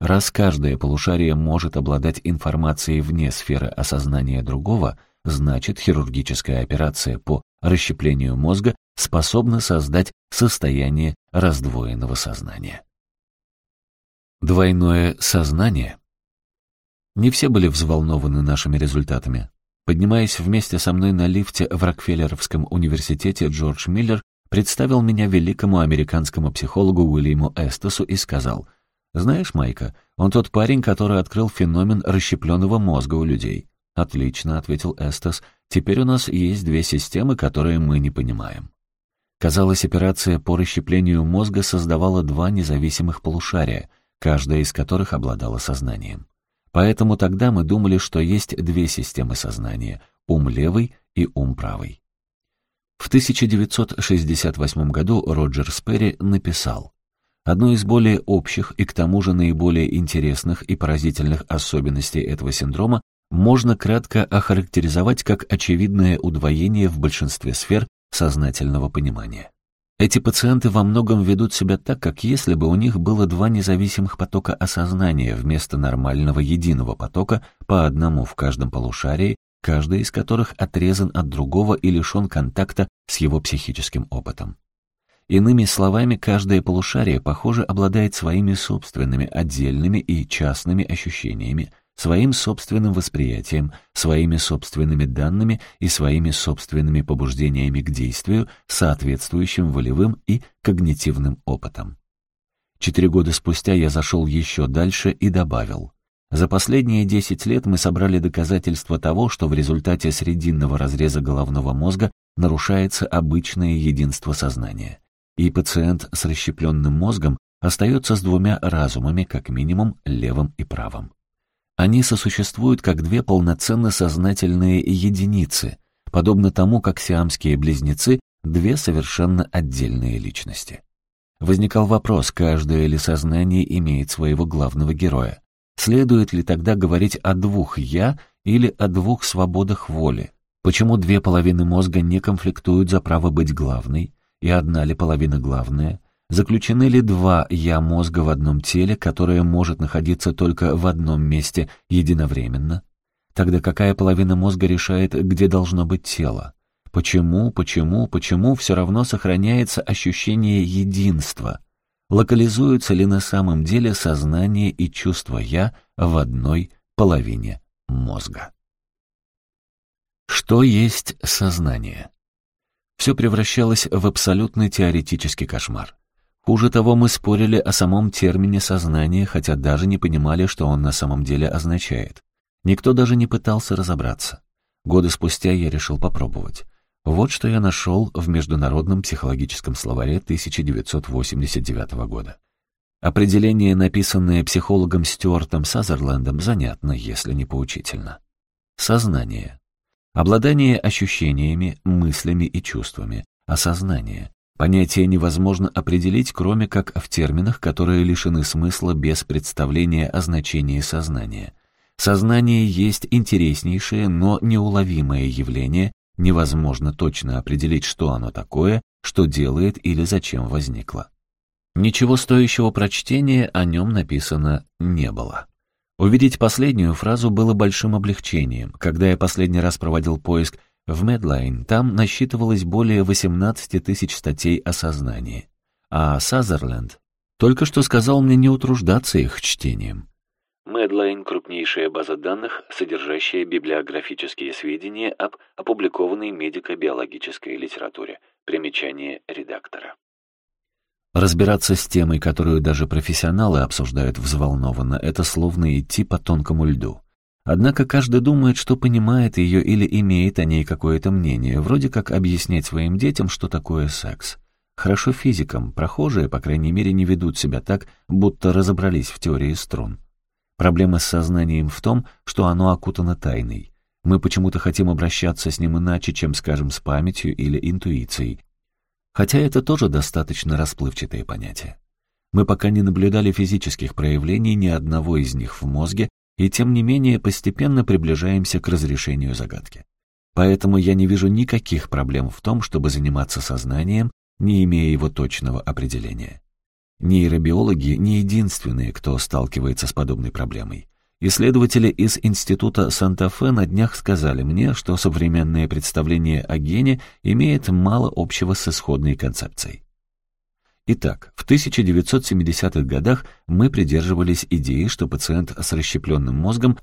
Speaker 1: Раз каждое полушарие может обладать информацией вне сферы осознания другого, значит хирургическая операция по расщеплению мозга способна создать состояние раздвоенного сознания. Двойное сознание. Не все были взволнованы нашими результатами. Поднимаясь вместе со мной на лифте в Рокфеллеровском университете, Джордж Миллер представил меня великому американскому психологу Уильяму Эстесу и сказал, «Знаешь, Майка, он тот парень, который открыл феномен расщепленного мозга у людей». «Отлично», — ответил Эстес, «теперь у нас есть две системы, которые мы не понимаем». Казалось, операция по расщеплению мозга создавала два независимых полушария, каждая из которых обладала сознанием. Поэтому тогда мы думали, что есть две системы сознания — ум левый и ум правый. В 1968 году Роджер Сперри написал Одной из более общих и к тому же наиболее интересных и поразительных особенностей этого синдрома можно кратко охарактеризовать как очевидное удвоение в большинстве сфер сознательного понимания. Эти пациенты во многом ведут себя так, как если бы у них было два независимых потока осознания вместо нормального единого потока по одному в каждом полушарии, каждый из которых отрезан от другого и лишен контакта с его психическим опытом. Иными словами, каждое полушарие, похоже, обладает своими собственными отдельными и частными ощущениями, своим собственным восприятием, своими собственными данными и своими собственными побуждениями к действию, соответствующим волевым и когнитивным опытом. Четыре года спустя я зашел еще дальше и добавил. За последние десять лет мы собрали доказательства того, что в результате срединного разреза головного мозга нарушается обычное единство сознания. И пациент с расщепленным мозгом остается с двумя разумами, как минимум левым и правым. Они сосуществуют как две полноценно сознательные единицы, подобно тому, как сиамские близнецы — две совершенно отдельные личности. Возникал вопрос, каждое ли сознание имеет своего главного героя. Следует ли тогда говорить о двух «я» или о двух свободах воли? Почему две половины мозга не конфликтуют за право быть главной, и одна ли половина главная? Заключены ли два «я» мозга в одном теле, которое может находиться только в одном месте единовременно? Тогда какая половина мозга решает, где должно быть тело? Почему, почему, почему все равно сохраняется ощущение единства? Локализуются ли на самом деле сознание и чувство «я» в одной половине мозга? Что есть сознание? Все превращалось в абсолютный теоретический кошмар. Хуже того, мы спорили о самом термине «сознание», хотя даже не понимали, что он на самом деле означает. Никто даже не пытался разобраться. Годы спустя я решил попробовать. Вот что я нашел в Международном психологическом словаре 1989 года. Определение, написанное психологом Стюартом Сазерлендом, занятно, если не поучительно. Сознание. Обладание ощущениями, мыслями и чувствами. Осознание. Понятие невозможно определить, кроме как в терминах, которые лишены смысла без представления о значении сознания. Сознание есть интереснейшее, но неуловимое явление, невозможно точно определить, что оно такое, что делает или зачем возникло. Ничего стоящего прочтения о нем написано не было. Увидеть последнюю фразу было большим облегчением. Когда я последний раз проводил поиск в Медлайн там насчитывалось более 18 тысяч статей о сознании. А Сазерленд только что сказал мне не утруждаться их чтением. Медлайн — крупнейшая база данных, содержащая библиографические сведения об опубликованной медико-биологической литературе. Примечание редактора. Разбираться с темой, которую даже профессионалы обсуждают взволнованно, это словно идти по тонкому льду. Однако каждый думает, что понимает ее или имеет о ней какое-то мнение, вроде как объяснять своим детям, что такое секс. Хорошо физикам, прохожие, по крайней мере, не ведут себя так, будто разобрались в теории струн. Проблема с сознанием в том, что оно окутано тайной. Мы почему-то хотим обращаться с ним иначе, чем, скажем, с памятью или интуицией. Хотя это тоже достаточно расплывчатые понятия. Мы пока не наблюдали физических проявлений ни одного из них в мозге, и тем не менее постепенно приближаемся к разрешению загадки. Поэтому я не вижу никаких проблем в том, чтобы заниматься сознанием, не имея его точного определения. Нейробиологи не единственные, кто сталкивается с подобной проблемой. Исследователи из Института Санта-Фе на днях сказали мне, что современное представление о гене имеет мало общего с исходной концепцией. Итак, в 1970-х годах мы придерживались идеи, что пациент с расщепленным мозгом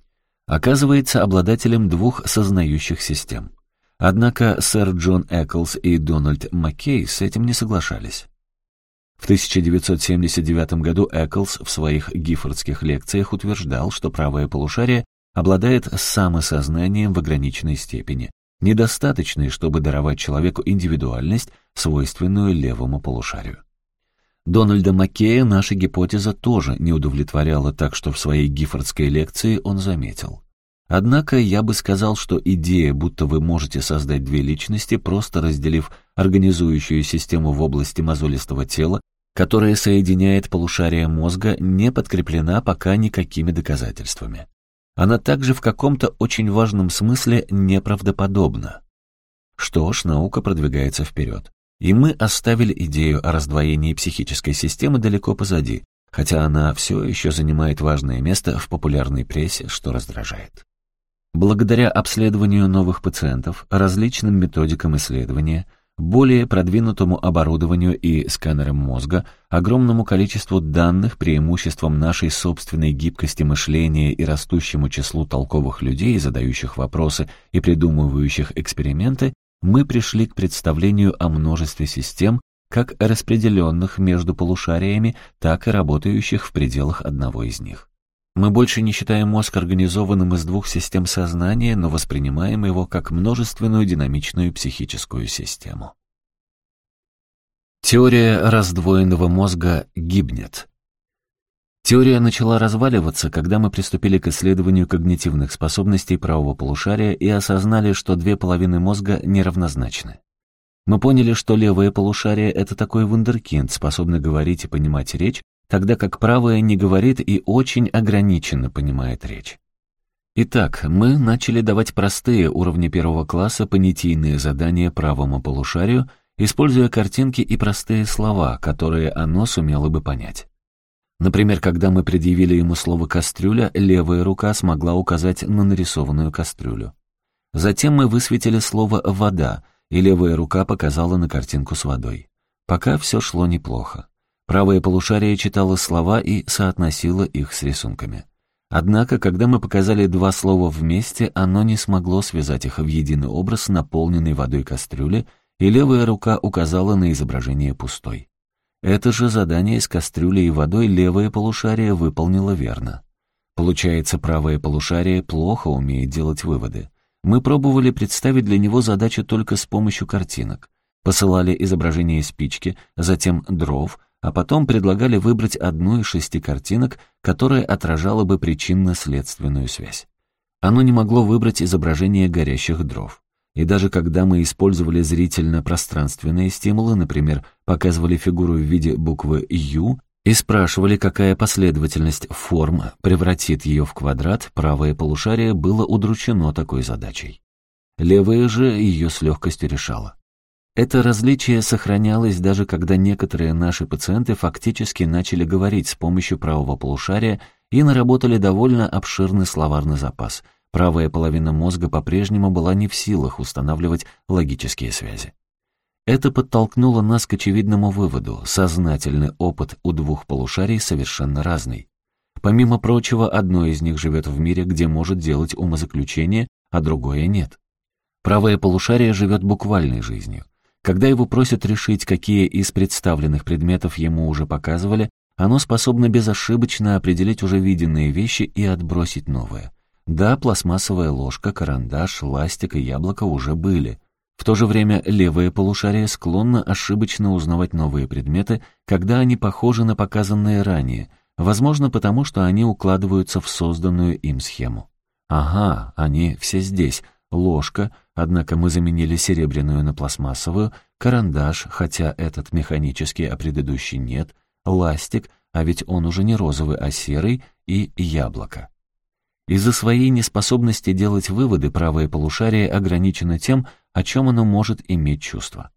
Speaker 1: оказывается обладателем двух сознающих систем. Однако сэр Джон Эклс и Дональд Маккей с этим не соглашались. В 1979 году Эклс в своих гиффордских лекциях утверждал, что правое полушарие обладает самосознанием в ограниченной степени, недостаточной, чтобы даровать человеку индивидуальность, свойственную левому полушарию. Дональда Маккея наша гипотеза тоже не удовлетворяла, так что в своей гиффордской лекции он заметил. Однако я бы сказал, что идея, будто вы можете создать две личности, просто разделив организующую систему в области мозолистого тела, которая соединяет полушария мозга, не подкреплена пока никакими доказательствами. Она также в каком-то очень важном смысле неправдоподобна. Что ж, наука продвигается вперед. И мы оставили идею о раздвоении психической системы далеко позади, хотя она все еще занимает важное место в популярной прессе, что раздражает. Благодаря обследованию новых пациентов, различным методикам исследования, более продвинутому оборудованию и сканерам мозга, огромному количеству данных, преимуществом нашей собственной гибкости мышления и растущему числу толковых людей, задающих вопросы и придумывающих эксперименты, мы пришли к представлению о множестве систем, как распределенных между полушариями, так и работающих в пределах одного из них. Мы больше не считаем мозг организованным из двух систем сознания, но воспринимаем его как множественную динамичную психическую систему. Теория раздвоенного мозга гибнет. Теория начала разваливаться, когда мы приступили к исследованию когнитивных способностей правого полушария и осознали, что две половины мозга неравнозначны. Мы поняли, что левое полушарие — это такой вундеркинд, способный говорить и понимать речь, тогда как правое не говорит и очень ограниченно понимает речь. Итак, мы начали давать простые уровни первого класса понятийные задания правому полушарию, используя картинки и простые слова, которые оно сумело бы понять. Например, когда мы предъявили ему слово «кастрюля», левая рука смогла указать на нарисованную кастрюлю. Затем мы высветили слово «вода», и левая рука показала на картинку с водой. Пока все шло неплохо. Правое полушарие читало слова и соотносило их с рисунками. Однако, когда мы показали два слова вместе, оно не смогло связать их в единый образ наполненной водой кастрюли, и левая рука указала на изображение пустой. Это же задание с кастрюлей и водой левое полушарие выполнило верно. Получается, правое полушарие плохо умеет делать выводы. Мы пробовали представить для него задачу только с помощью картинок. Посылали изображение спички, затем дров, а потом предлагали выбрать одну из шести картинок, которая отражала бы причинно-следственную связь. Оно не могло выбрать изображение горящих дров. И даже когда мы использовали зрительно-пространственные стимулы, например, показывали фигуру в виде буквы «Ю», и спрашивали, какая последовательность форм превратит ее в квадрат, правое полушарие было удручено такой задачей. Левое же ее с легкостью решало. Это различие сохранялось даже когда некоторые наши пациенты фактически начали говорить с помощью правого полушария и наработали довольно обширный словарный запас — Правая половина мозга по-прежнему была не в силах устанавливать логические связи. Это подтолкнуло нас к очевидному выводу. Сознательный опыт у двух полушарий совершенно разный. Помимо прочего, одно из них живет в мире, где может делать умозаключения, а другое нет. Правое полушарие живет буквальной жизнью. Когда его просят решить, какие из представленных предметов ему уже показывали, оно способно безошибочно определить уже виденные вещи и отбросить новое. Да, пластмассовая ложка, карандаш, ластик и яблоко уже были. В то же время левое полушарие склонно ошибочно узнавать новые предметы, когда они похожи на показанные ранее, возможно потому, что они укладываются в созданную им схему. Ага, они все здесь. Ложка, однако мы заменили серебряную на пластмассовую, карандаш, хотя этот механический, а предыдущий нет, ластик, а ведь он уже не розовый, а серый, и яблоко. Из-за своей неспособности делать выводы правое полушарие ограничено тем, о чем оно может иметь чувство.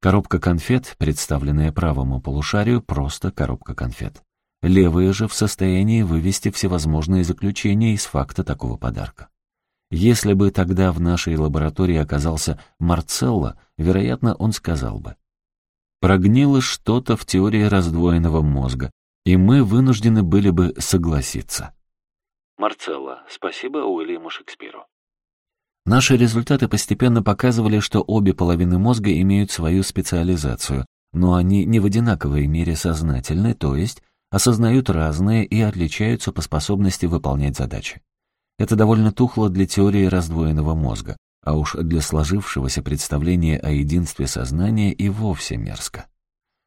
Speaker 1: Коробка конфет, представленная правому полушарию, просто коробка конфет. Левые же в состоянии вывести всевозможные заключения из факта такого подарка. Если бы тогда в нашей лаборатории оказался Марцелло, вероятно, он сказал бы. Прогнило что-то в теории раздвоенного мозга, и мы вынуждены были бы согласиться. Марцелло, спасибо Уильяму Шекспиру. Наши результаты постепенно показывали, что обе половины мозга имеют свою специализацию, но они не в одинаковой мере сознательны, то есть осознают разные и отличаются по способности выполнять задачи. Это довольно тухло для теории раздвоенного мозга, а уж для сложившегося представления о единстве сознания и вовсе мерзко.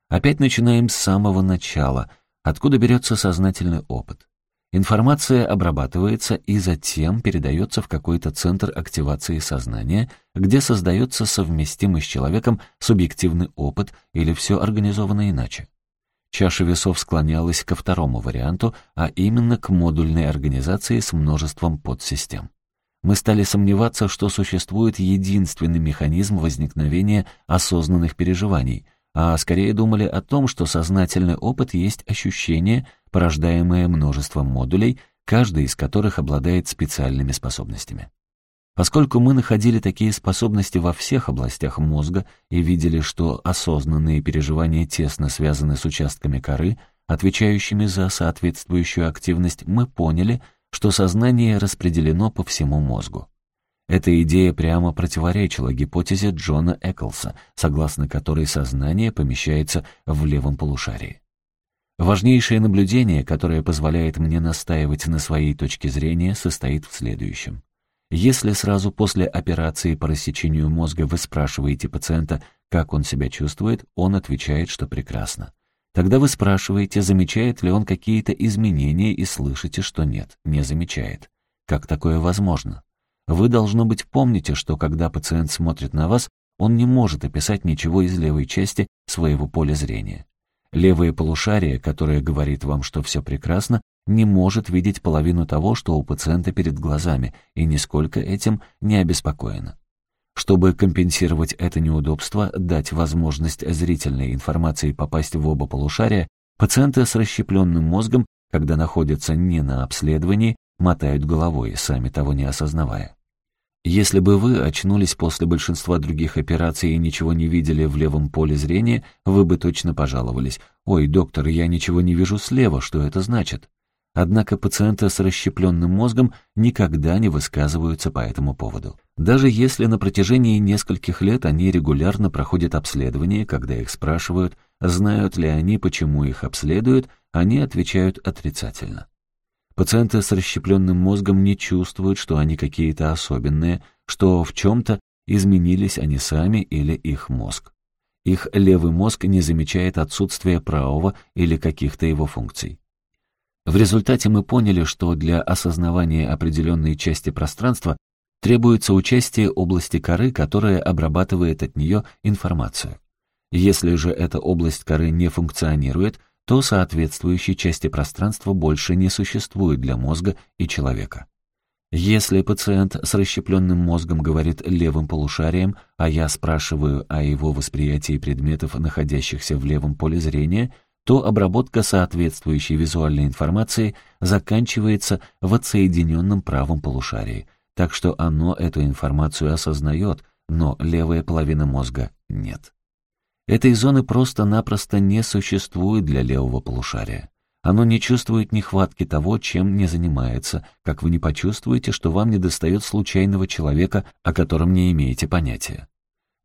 Speaker 1: Опять начинаем с самого начала, откуда берется сознательный опыт. Информация обрабатывается и затем передается в какой-то центр активации сознания, где создается совместимый с человеком субъективный опыт или все организовано иначе. Чаша весов склонялась ко второму варианту, а именно к модульной организации с множеством подсистем. Мы стали сомневаться, что существует единственный механизм возникновения осознанных переживаний, а скорее думали о том, что сознательный опыт есть ощущение, порождаемое множеством модулей, каждый из которых обладает специальными способностями. Поскольку мы находили такие способности во всех областях мозга и видели, что осознанные переживания тесно связаны с участками коры, отвечающими за соответствующую активность, мы поняли, что сознание распределено по всему мозгу. Эта идея прямо противоречила гипотезе Джона Эклса, согласно которой сознание помещается в левом полушарии. Важнейшее наблюдение, которое позволяет мне настаивать на своей точке зрения, состоит в следующем. Если сразу после операции по рассечению мозга вы спрашиваете пациента, как он себя чувствует, он отвечает, что прекрасно. Тогда вы спрашиваете, замечает ли он какие-то изменения и слышите, что нет, не замечает. Как такое возможно? Вы, должно быть, помните, что когда пациент смотрит на вас, он не может описать ничего из левой части своего поля зрения. Левое полушарие, которое говорит вам, что все прекрасно, не может видеть половину того, что у пациента перед глазами, и нисколько этим не обеспокоено. Чтобы компенсировать это неудобство, дать возможность зрительной информации попасть в оба полушария, пациенты с расщепленным мозгом, когда находятся не на обследовании, мотают головой, сами того не осознавая. Если бы вы очнулись после большинства других операций и ничего не видели в левом поле зрения, вы бы точно пожаловались. «Ой, доктор, я ничего не вижу слева, что это значит?» Однако пациенты с расщепленным мозгом никогда не высказываются по этому поводу. Даже если на протяжении нескольких лет они регулярно проходят обследование, когда их спрашивают, знают ли они, почему их обследуют, они отвечают отрицательно. Пациенты с расщепленным мозгом не чувствуют, что они какие-то особенные, что в чем-то изменились они сами или их мозг. Их левый мозг не замечает отсутствия правого или каких-то его функций. В результате мы поняли, что для осознавания определенной части пространства требуется участие области коры, которая обрабатывает от нее информацию. Если же эта область коры не функционирует, то соответствующей части пространства больше не существует для мозга и человека. Если пациент с расщепленным мозгом говорит левым полушарием, а я спрашиваю о его восприятии предметов, находящихся в левом поле зрения – то обработка соответствующей визуальной информации заканчивается в отсоединенном правом полушарии, так что оно эту информацию осознает, но левая половина мозга нет. Этой зоны просто-напросто не существует для левого полушария. Оно не чувствует нехватки того, чем не занимается, как вы не почувствуете, что вам недостает случайного человека, о котором не имеете понятия.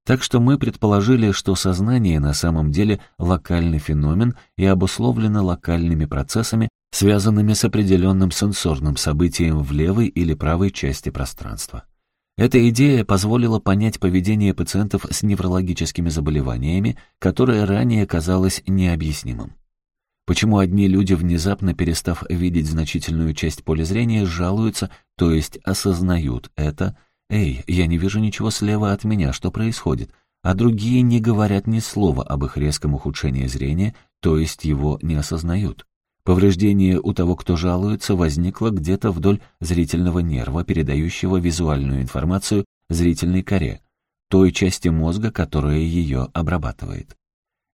Speaker 1: Так что мы предположили, что сознание на самом деле локальный феномен и обусловлено локальными процессами, связанными с определенным сенсорным событием в левой или правой части пространства. Эта идея позволила понять поведение пациентов с неврологическими заболеваниями, которое ранее казалось необъяснимым. Почему одни люди, внезапно перестав видеть значительную часть поля зрения, жалуются, то есть осознают это, «Эй, я не вижу ничего слева от меня, что происходит?» А другие не говорят ни слова об их резком ухудшении зрения, то есть его не осознают. Повреждение у того, кто жалуется, возникло где-то вдоль зрительного нерва, передающего визуальную информацию зрительной коре, той части мозга, которая ее обрабатывает.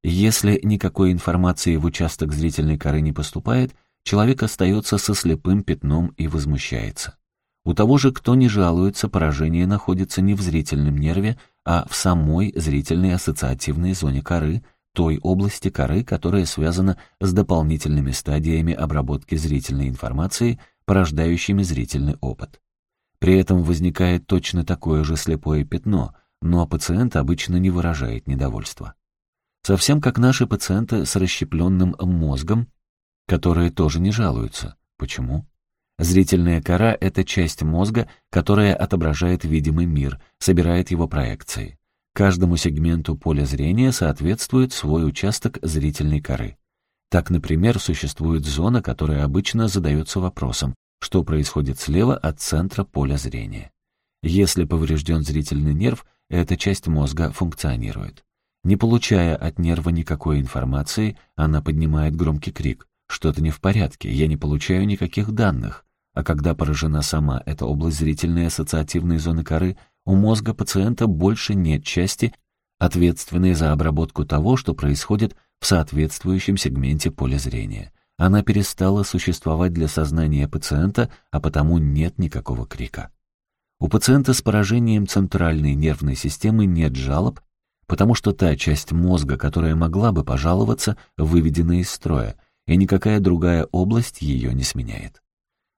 Speaker 1: Если никакой информации в участок зрительной коры не поступает, человек остается со слепым пятном и возмущается. У того же, кто не жалуется, поражение находится не в зрительном нерве, а в самой зрительной ассоциативной зоне коры, той области коры, которая связана с дополнительными стадиями обработки зрительной информации, порождающими зрительный опыт. При этом возникает точно такое же слепое пятно, но пациент обычно не выражает недовольства. Совсем как наши пациенты с расщепленным мозгом, которые тоже не жалуются. Почему? Зрительная кора — это часть мозга, которая отображает видимый мир, собирает его проекции. Каждому сегменту поля зрения соответствует свой участок зрительной коры. Так, например, существует зона, которая обычно задается вопросом, что происходит слева от центра поля зрения. Если поврежден зрительный нерв, эта часть мозга функционирует. Не получая от нерва никакой информации, она поднимает громкий крик. «Что-то не в порядке, я не получаю никаких данных». А когда поражена сама эта область зрительной ассоциативной зоны коры, у мозга пациента больше нет части, ответственной за обработку того, что происходит в соответствующем сегменте поля зрения. Она перестала существовать для сознания пациента, а потому нет никакого крика. У пациента с поражением центральной нервной системы нет жалоб, потому что та часть мозга, которая могла бы пожаловаться, выведена из строя, и никакая другая область ее не сменяет.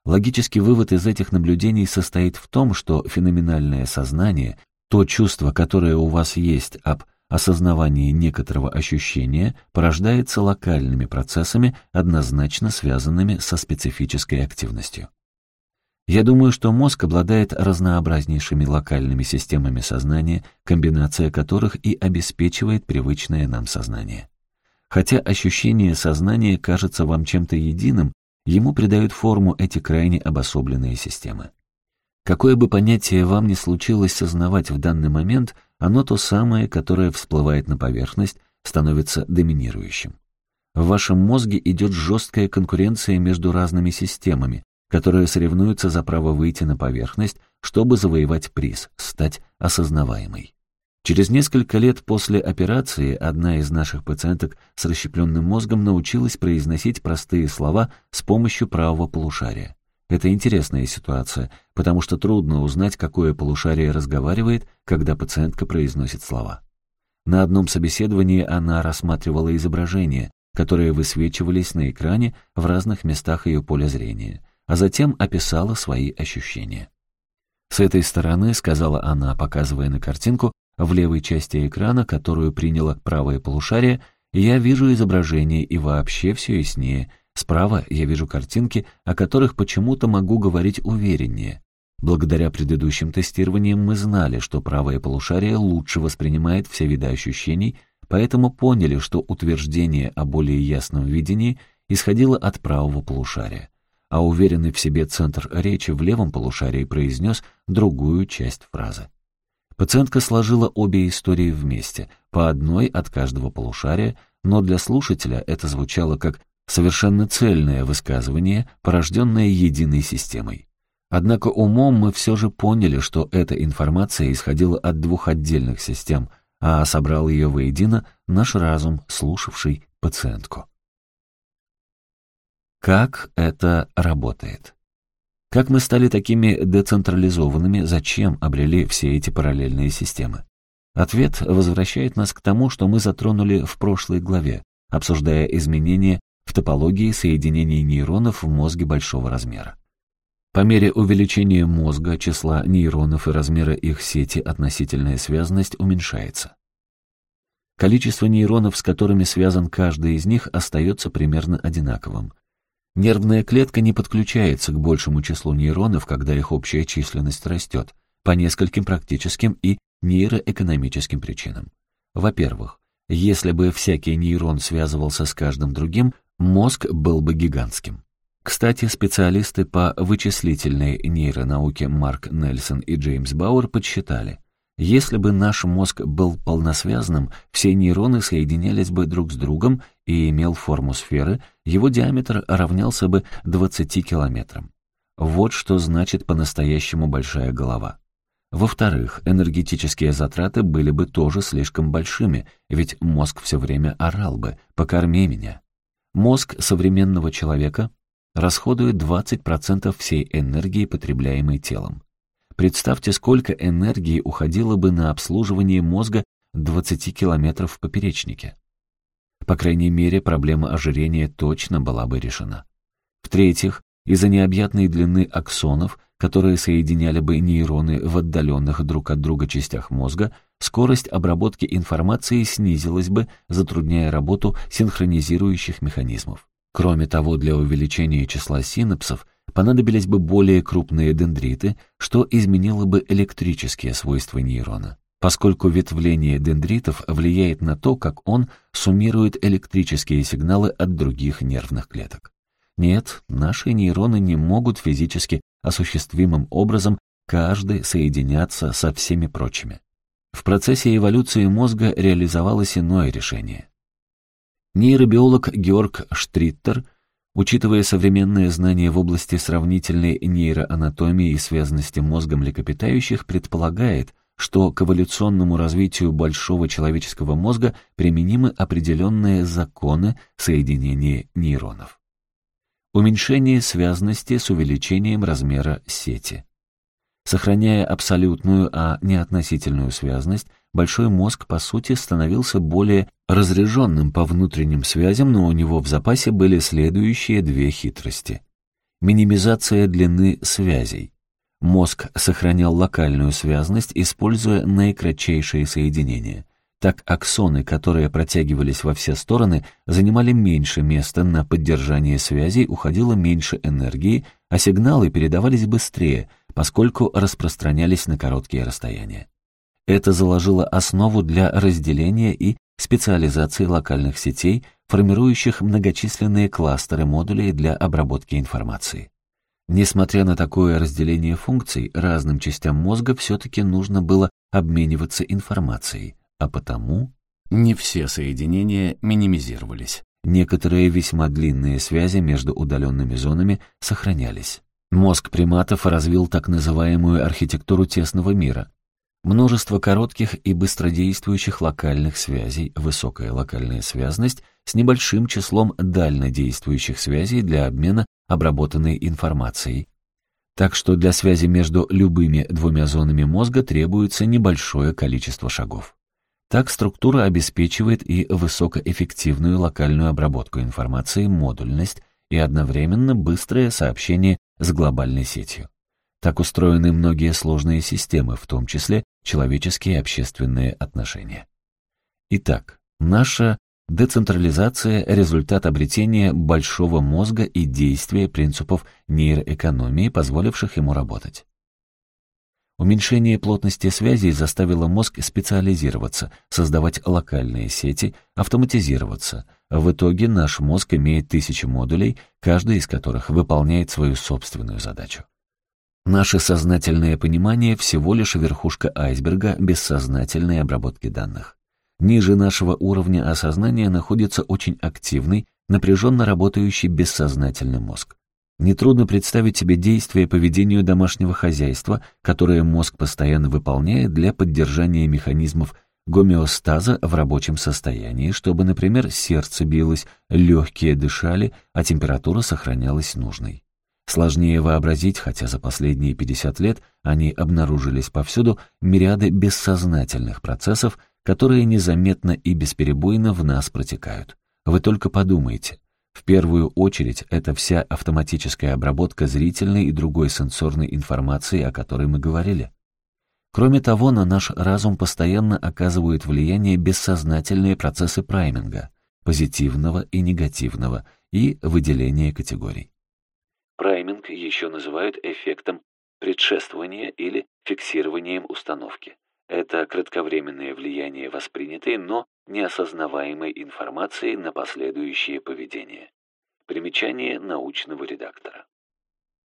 Speaker 1: Логический вывод из этих наблюдений состоит в том, что феноменальное сознание, то чувство, которое у вас есть об осознавании некоторого ощущения, порождается локальными процессами, однозначно связанными со специфической активностью. Я думаю, что мозг обладает разнообразнейшими локальными системами сознания, комбинация которых и обеспечивает привычное нам сознание. Хотя ощущение сознания кажется вам чем-то единым, ему придают форму эти крайне обособленные системы. Какое бы понятие вам ни случилось сознавать в данный момент, оно то самое, которое всплывает на поверхность, становится доминирующим. В вашем мозге идет жесткая конкуренция между разными системами, которые соревнуются за право выйти на поверхность, чтобы завоевать приз, стать осознаваемой. Через несколько лет после операции одна из наших пациенток с расщепленным мозгом научилась произносить простые слова с помощью правого полушария. Это интересная ситуация, потому что трудно узнать, какое полушарие разговаривает, когда пациентка произносит слова. На одном собеседовании она рассматривала изображения, которые высвечивались на экране в разных местах ее поля зрения а затем описала свои ощущения. С этой стороны, сказала она, показывая на картинку, в левой части экрана, которую приняло правое полушарие, я вижу изображение и вообще все яснее. Справа я вижу картинки, о которых почему-то могу говорить увереннее. Благодаря предыдущим тестированиям мы знали, что правое полушарие лучше воспринимает все виды ощущений, поэтому поняли, что утверждение о более ясном видении исходило от правого полушария а уверенный в себе центр речи в левом полушарии произнес другую часть фразы. Пациентка сложила обе истории вместе, по одной от каждого полушария, но для слушателя это звучало как совершенно цельное высказывание, порожденное единой системой. Однако умом мы все же поняли, что эта информация исходила от двух отдельных систем, а собрал ее воедино наш разум, слушавший пациентку. Как это работает? Как мы стали такими децентрализованными, зачем обрели все эти параллельные системы? Ответ возвращает нас к тому, что мы затронули в прошлой главе, обсуждая изменения в топологии соединений нейронов в мозге большого размера. По мере увеличения мозга числа нейронов и размера их сети относительная связанность уменьшается. Количество нейронов, с которыми связан каждый из них, остается примерно одинаковым. Нервная клетка не подключается к большему числу нейронов, когда их общая численность растет, по нескольким практическим и нейроэкономическим причинам. Во-первых, если бы всякий нейрон связывался с каждым другим, мозг был бы гигантским. Кстати, специалисты по вычислительной нейронауке Марк Нельсон и Джеймс Бауэр подсчитали, Если бы наш мозг был полносвязным, все нейроны соединялись бы друг с другом и имел форму сферы, его диаметр равнялся бы 20 километрам. Вот что значит по-настоящему большая голова. Во-вторых, энергетические затраты были бы тоже слишком большими, ведь мозг все время орал бы «покорми меня». Мозг современного человека расходует 20% всей энергии, потребляемой телом. Представьте, сколько энергии уходило бы на обслуживание мозга 20 километров в поперечнике. По крайней мере, проблема ожирения точно была бы решена. В-третьих, из-за необъятной длины аксонов, которые соединяли бы нейроны в отдаленных друг от друга частях мозга, скорость обработки информации снизилась бы, затрудняя работу синхронизирующих механизмов. Кроме того, для увеличения числа синапсов понадобились бы более крупные дендриты, что изменило бы электрические свойства нейрона, поскольку ветвление дендритов влияет на то, как он суммирует электрические сигналы от других нервных клеток. Нет, наши нейроны не могут физически осуществимым образом каждый соединяться со всеми прочими. В процессе эволюции мозга реализовалось иное решение. Нейробиолог Георг Штриттер, учитывая современные знания в области сравнительной нейроанатомии и связанности мозга млекопитающих, предполагает, что к эволюционному развитию большого человеческого мозга применимы определенные законы соединения нейронов. Уменьшение связности с увеличением размера сети. Сохраняя абсолютную, а не относительную связность, большой мозг, по сути, становился более разряженным по внутренним связям, но у него в запасе были следующие две хитрости. Минимизация длины связей. Мозг сохранял локальную связность, используя наикратчайшие соединения. Так аксоны, которые протягивались во все стороны, занимали меньше места на поддержание связей, уходило меньше энергии, а сигналы передавались быстрее, поскольку распространялись на короткие расстояния. Это заложило основу для разделения и специализации локальных сетей, формирующих многочисленные кластеры модулей для обработки информации. Несмотря на такое разделение функций, разным частям мозга все-таки нужно было обмениваться информацией, а потому не все соединения минимизировались. Некоторые весьма длинные связи между удаленными зонами сохранялись. Мозг приматов развил так называемую архитектуру тесного мира, Множество коротких и быстродействующих локальных связей, высокая локальная связность с небольшим числом дальнодействующих связей для обмена обработанной информацией. Так что для связи между любыми двумя зонами мозга требуется небольшое количество шагов. Так структура обеспечивает и высокоэффективную локальную обработку информации, модульность и одновременно быстрое сообщение с глобальной сетью. Так устроены многие сложные системы, в том числе человеческие общественные отношения. Итак, наша децентрализация – результат обретения большого мозга и действия принципов нейроэкономии, позволивших ему работать. Уменьшение плотности связей заставило мозг специализироваться, создавать локальные сети, автоматизироваться. В итоге наш мозг имеет тысячи модулей, каждый из которых выполняет свою собственную задачу. Наше сознательное понимание всего лишь верхушка айсберга бессознательной обработки данных. Ниже нашего уровня осознания находится очень активный, напряженно работающий бессознательный мозг. Нетрудно представить себе действия по ведению домашнего хозяйства, которое мозг постоянно выполняет для поддержания механизмов гомеостаза в рабочем состоянии, чтобы, например, сердце билось, легкие дышали, а температура сохранялась нужной. Сложнее вообразить, хотя за последние 50 лет они обнаружились повсюду, мириады бессознательных процессов, которые незаметно и бесперебойно в нас протекают. Вы только подумайте. В первую очередь, это вся автоматическая обработка зрительной и другой сенсорной информации, о которой мы говорили. Кроме того, на наш разум постоянно оказывают влияние бессознательные процессы прайминга, позитивного и негативного, и выделения категорий. Прайминг еще называют эффектом предшествования или фиксированием установки. Это кратковременное влияние воспринятой, но неосознаваемой информации на последующее поведение. Примечание научного редактора.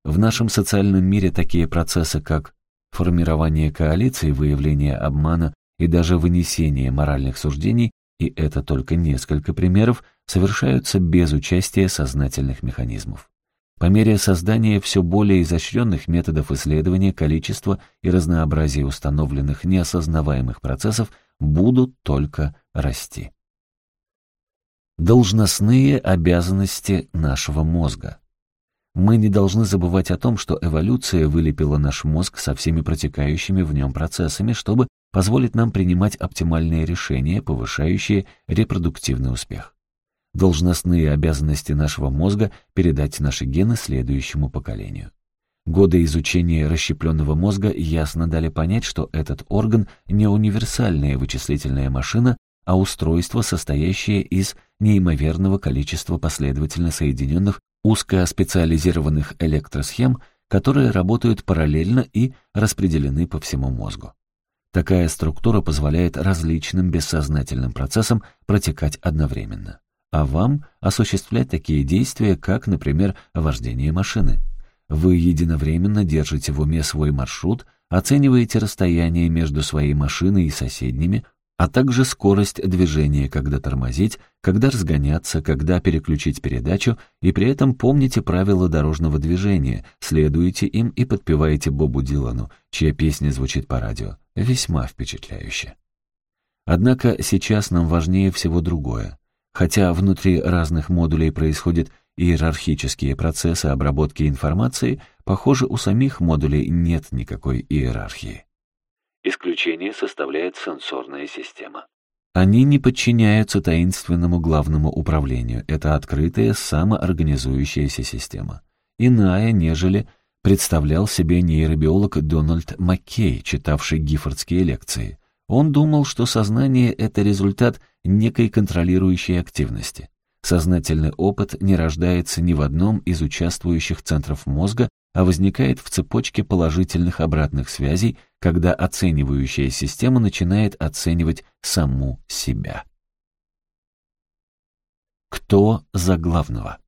Speaker 1: В нашем социальном мире такие процессы, как формирование коалиции, выявление обмана и даже вынесение моральных суждений, и это только несколько примеров, совершаются без участия сознательных механизмов. По мере создания все более изощренных методов исследования количество и разнообразие установленных неосознаваемых процессов будут только расти. Должностные обязанности нашего мозга. Мы не должны забывать о том, что эволюция вылепила наш мозг со всеми протекающими в нем процессами, чтобы позволить нам принимать оптимальные решения, повышающие репродуктивный успех. Должностные обязанности нашего мозга — передать наши гены следующему поколению. Годы изучения расщепленного мозга ясно дали понять, что этот орган не универсальная вычислительная машина, а устройство, состоящее из неимоверного количества последовательно соединенных узкоспециализированных электросхем, которые работают параллельно и распределены по всему мозгу. Такая структура позволяет различным бессознательным процессам протекать одновременно, а вам осуществлять такие действия, как, например, вождение машины. Вы единовременно держите в уме свой маршрут, оцениваете расстояние между своей машиной и соседними, а также скорость движения, когда тормозить, когда разгоняться, когда переключить передачу, и при этом помните правила дорожного движения, следуете им и подпеваете Бобу Дилану, чья песня звучит по радио. Весьма впечатляюще. Однако сейчас нам важнее всего другое. Хотя внутри разных модулей происходят иерархические процессы обработки информации, похоже, у самих модулей нет никакой иерархии.
Speaker 2: Исключение составляет сенсорная система.
Speaker 1: Они не подчиняются таинственному главному управлению. Это открытая, самоорганизующаяся система. Иная, нежели представлял себе нейробиолог Дональд Маккей, читавший гиффордские лекции. Он думал, что сознание — это результат некой контролирующей активности. Сознательный опыт не рождается ни в одном из участвующих центров мозга, а возникает в цепочке положительных обратных связей, когда оценивающая система начинает оценивать саму себя. Кто за главного?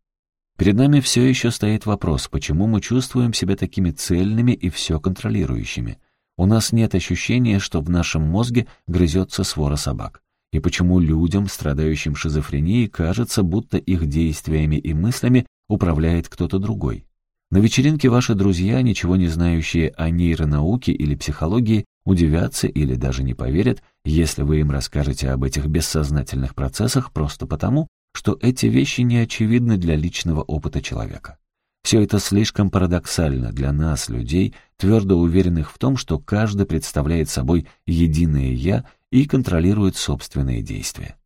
Speaker 1: Перед нами все еще стоит вопрос, почему мы чувствуем себя такими цельными и все контролирующими. У нас нет ощущения, что в нашем мозге грызется свора собак. И почему людям, страдающим шизофренией, кажется, будто их действиями и мыслями управляет кто-то другой. На вечеринке ваши друзья, ничего не знающие о нейронауке или психологии, удивятся или даже не поверят, если вы им расскажете об этих бессознательных процессах просто потому, что эти вещи не очевидны для личного опыта человека. Все это слишком парадоксально для нас, людей, твердо уверенных в том, что каждый представляет собой единое «я» и контролирует собственные действия.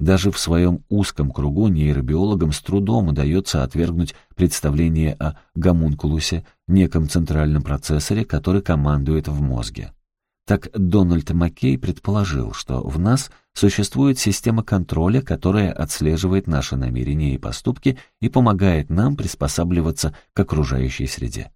Speaker 1: Даже в своем узком кругу нейробиологам с трудом удается отвергнуть представление о гомункулусе, неком центральном процессоре, который командует в мозге. Так Дональд Маккей предположил, что в нас существует система контроля, которая отслеживает наши намерения и поступки и помогает нам приспосабливаться к окружающей среде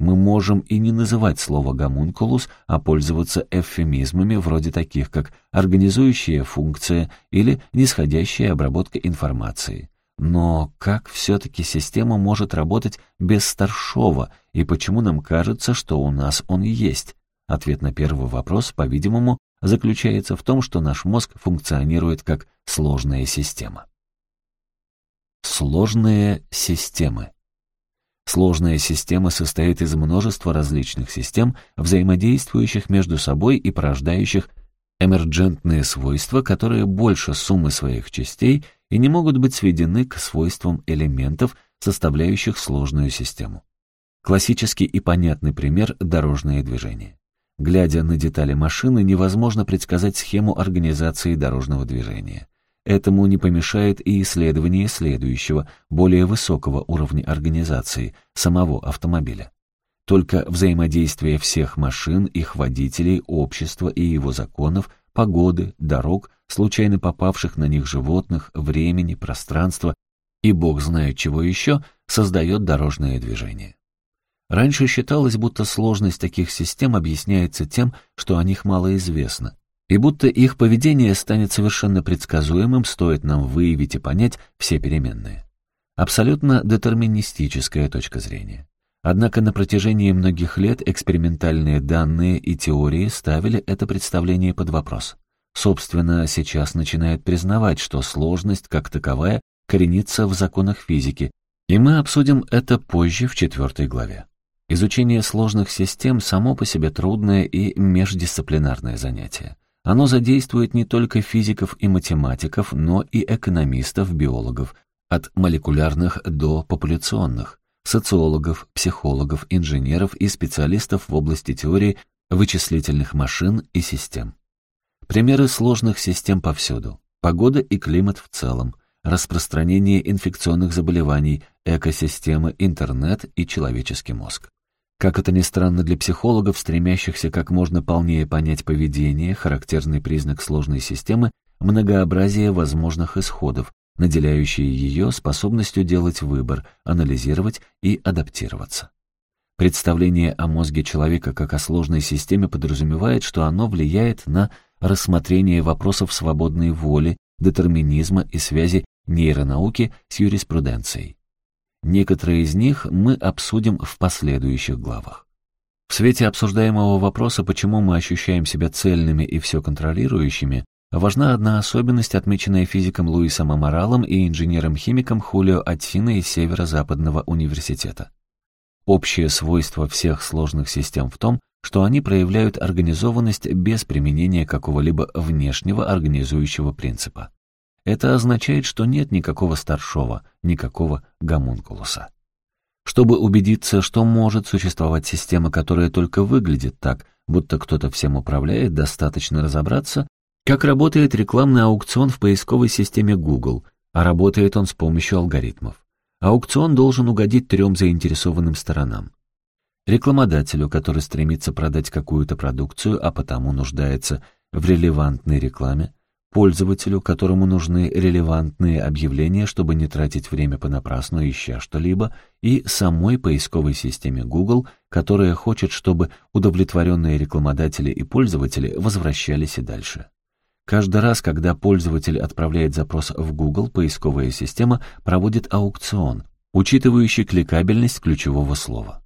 Speaker 1: мы можем и не называть слово «гомункулус», а пользоваться эвфемизмами вроде таких, как «организующая функция» или «нисходящая обработка информации». Но как все-таки система может работать без старшова, и почему нам кажется, что у нас он есть? Ответ на первый вопрос, по-видимому, заключается в том, что наш мозг функционирует как сложная система. Сложные системы Сложная система состоит из множества различных систем, взаимодействующих между собой и порождающих эмерджентные свойства, которые больше суммы своих частей и не могут быть сведены к свойствам элементов, составляющих сложную систему. Классический и понятный пример — дорожное движение. Глядя на детали машины, невозможно предсказать схему организации дорожного движения. Этому не помешает и исследование следующего, более высокого уровня организации, самого автомобиля. Только взаимодействие всех машин, их водителей, общества и его законов, погоды, дорог, случайно попавших на них животных, времени, пространства и бог знает чего еще, создает дорожное движение. Раньше считалось, будто сложность таких систем объясняется тем, что о них мало известно, и будто их поведение станет совершенно предсказуемым, стоит нам выявить и понять все переменные. Абсолютно детерминистическая точка зрения. Однако на протяжении многих лет экспериментальные данные и теории ставили это представление под вопрос. Собственно, сейчас начинают признавать, что сложность как таковая коренится в законах физики, и мы обсудим это позже в четвертой главе. Изучение сложных систем само по себе трудное и междисциплинарное занятие. Оно задействует не только физиков и математиков, но и экономистов, биологов, от молекулярных до популяционных, социологов, психологов, инженеров и специалистов в области теории вычислительных машин и систем. Примеры сложных систем повсюду. Погода и климат в целом, распространение инфекционных заболеваний, экосистемы, интернет и человеческий мозг. Как это ни странно для психологов, стремящихся как можно полнее понять поведение, характерный признак сложной системы – многообразие возможных исходов, наделяющие ее способностью делать выбор, анализировать и адаптироваться. Представление о мозге человека как о сложной системе подразумевает, что оно влияет на рассмотрение вопросов свободной воли, детерминизма и связи нейронауки с юриспруденцией. Некоторые из них мы обсудим в последующих главах. В свете обсуждаемого вопроса, почему мы ощущаем себя цельными и все контролирующими, важна одна особенность, отмеченная физиком Луисом Аморалом и инженером-химиком Хулио Аттино из Северо-Западного университета. Общее свойство всех сложных систем в том, что они проявляют организованность без применения какого-либо внешнего организующего принципа. Это означает, что нет никакого старшего, никакого гомункулуса. Чтобы убедиться, что может существовать система, которая только выглядит так, будто кто-то всем управляет, достаточно разобраться, как работает рекламный аукцион в поисковой системе Google, а работает он с помощью алгоритмов. Аукцион должен угодить трем заинтересованным сторонам. Рекламодателю, который стремится продать какую-то продукцию, а потому нуждается в релевантной рекламе, пользователю, которому нужны релевантные объявления, чтобы не тратить время понапрасну, ища что-либо, и самой поисковой системе Google, которая хочет, чтобы удовлетворенные рекламодатели и пользователи возвращались и дальше. Каждый раз, когда пользователь отправляет запрос в Google, поисковая система проводит аукцион, учитывающий кликабельность ключевого слова.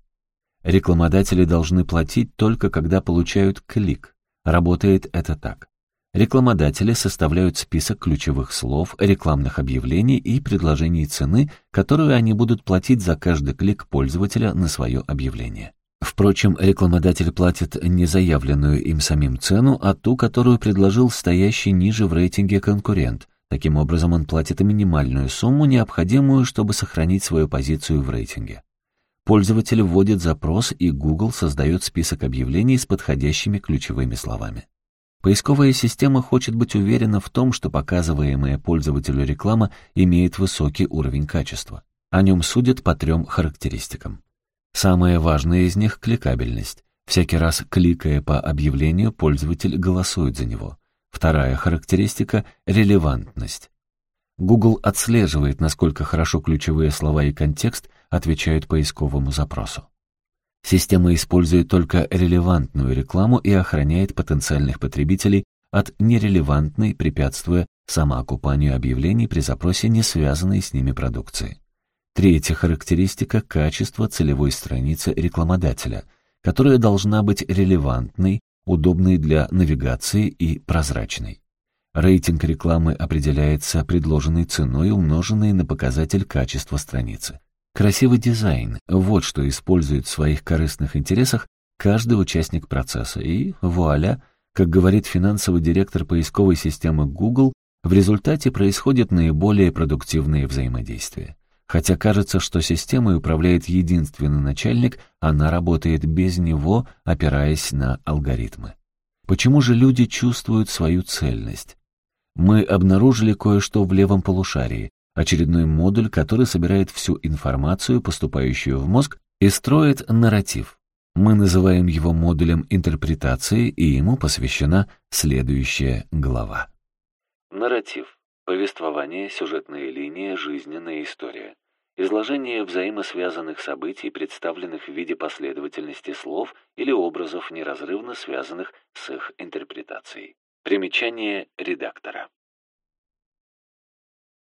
Speaker 1: Рекламодатели должны платить только когда получают клик. Работает это так. Рекламодатели составляют список ключевых слов, рекламных объявлений и предложений цены, которую они будут платить за каждый клик пользователя на свое объявление. Впрочем, рекламодатель платит не заявленную им самим цену, а ту, которую предложил стоящий ниже в рейтинге конкурент. Таким образом, он платит минимальную сумму, необходимую, чтобы сохранить свою позицию в рейтинге. Пользователь вводит запрос, и Google создает список объявлений с подходящими ключевыми словами. Поисковая система хочет быть уверена в том, что показываемая пользователю реклама имеет высокий уровень качества. О нем судят по трем характеристикам. Самое важное из них — кликабельность. Всякий раз, кликая по объявлению, пользователь голосует за него. Вторая характеристика — релевантность. Google отслеживает, насколько хорошо ключевые слова и контекст отвечают поисковому запросу. Система использует только релевантную рекламу и охраняет потенциальных потребителей от нерелевантной, препятствуя самоокупанию объявлений при запросе не связанной с ними продукции. Третья характеристика – качество целевой страницы рекламодателя, которая должна быть релевантной, удобной для навигации и прозрачной. Рейтинг рекламы определяется предложенной ценой, умноженной на показатель качества страницы. Красивый дизайн – вот что использует в своих корыстных интересах каждый участник процесса. И вуаля, как говорит финансовый директор поисковой системы Google, в результате происходит наиболее продуктивное взаимодействие. Хотя кажется, что системой управляет единственный начальник, она работает без него, опираясь на алгоритмы. Почему же люди чувствуют свою цельность? Мы обнаружили кое-что в левом полушарии, очередной модуль, который собирает всю информацию, поступающую в мозг, и строит нарратив. Мы называем его модулем интерпретации, и ему посвящена следующая глава.
Speaker 2: Нарратив. Повествование, сюжетная линия, жизненная история. Изложение взаимосвязанных событий, представленных в виде последовательности слов или образов, неразрывно связанных с их интерпретацией. Примечание редактора.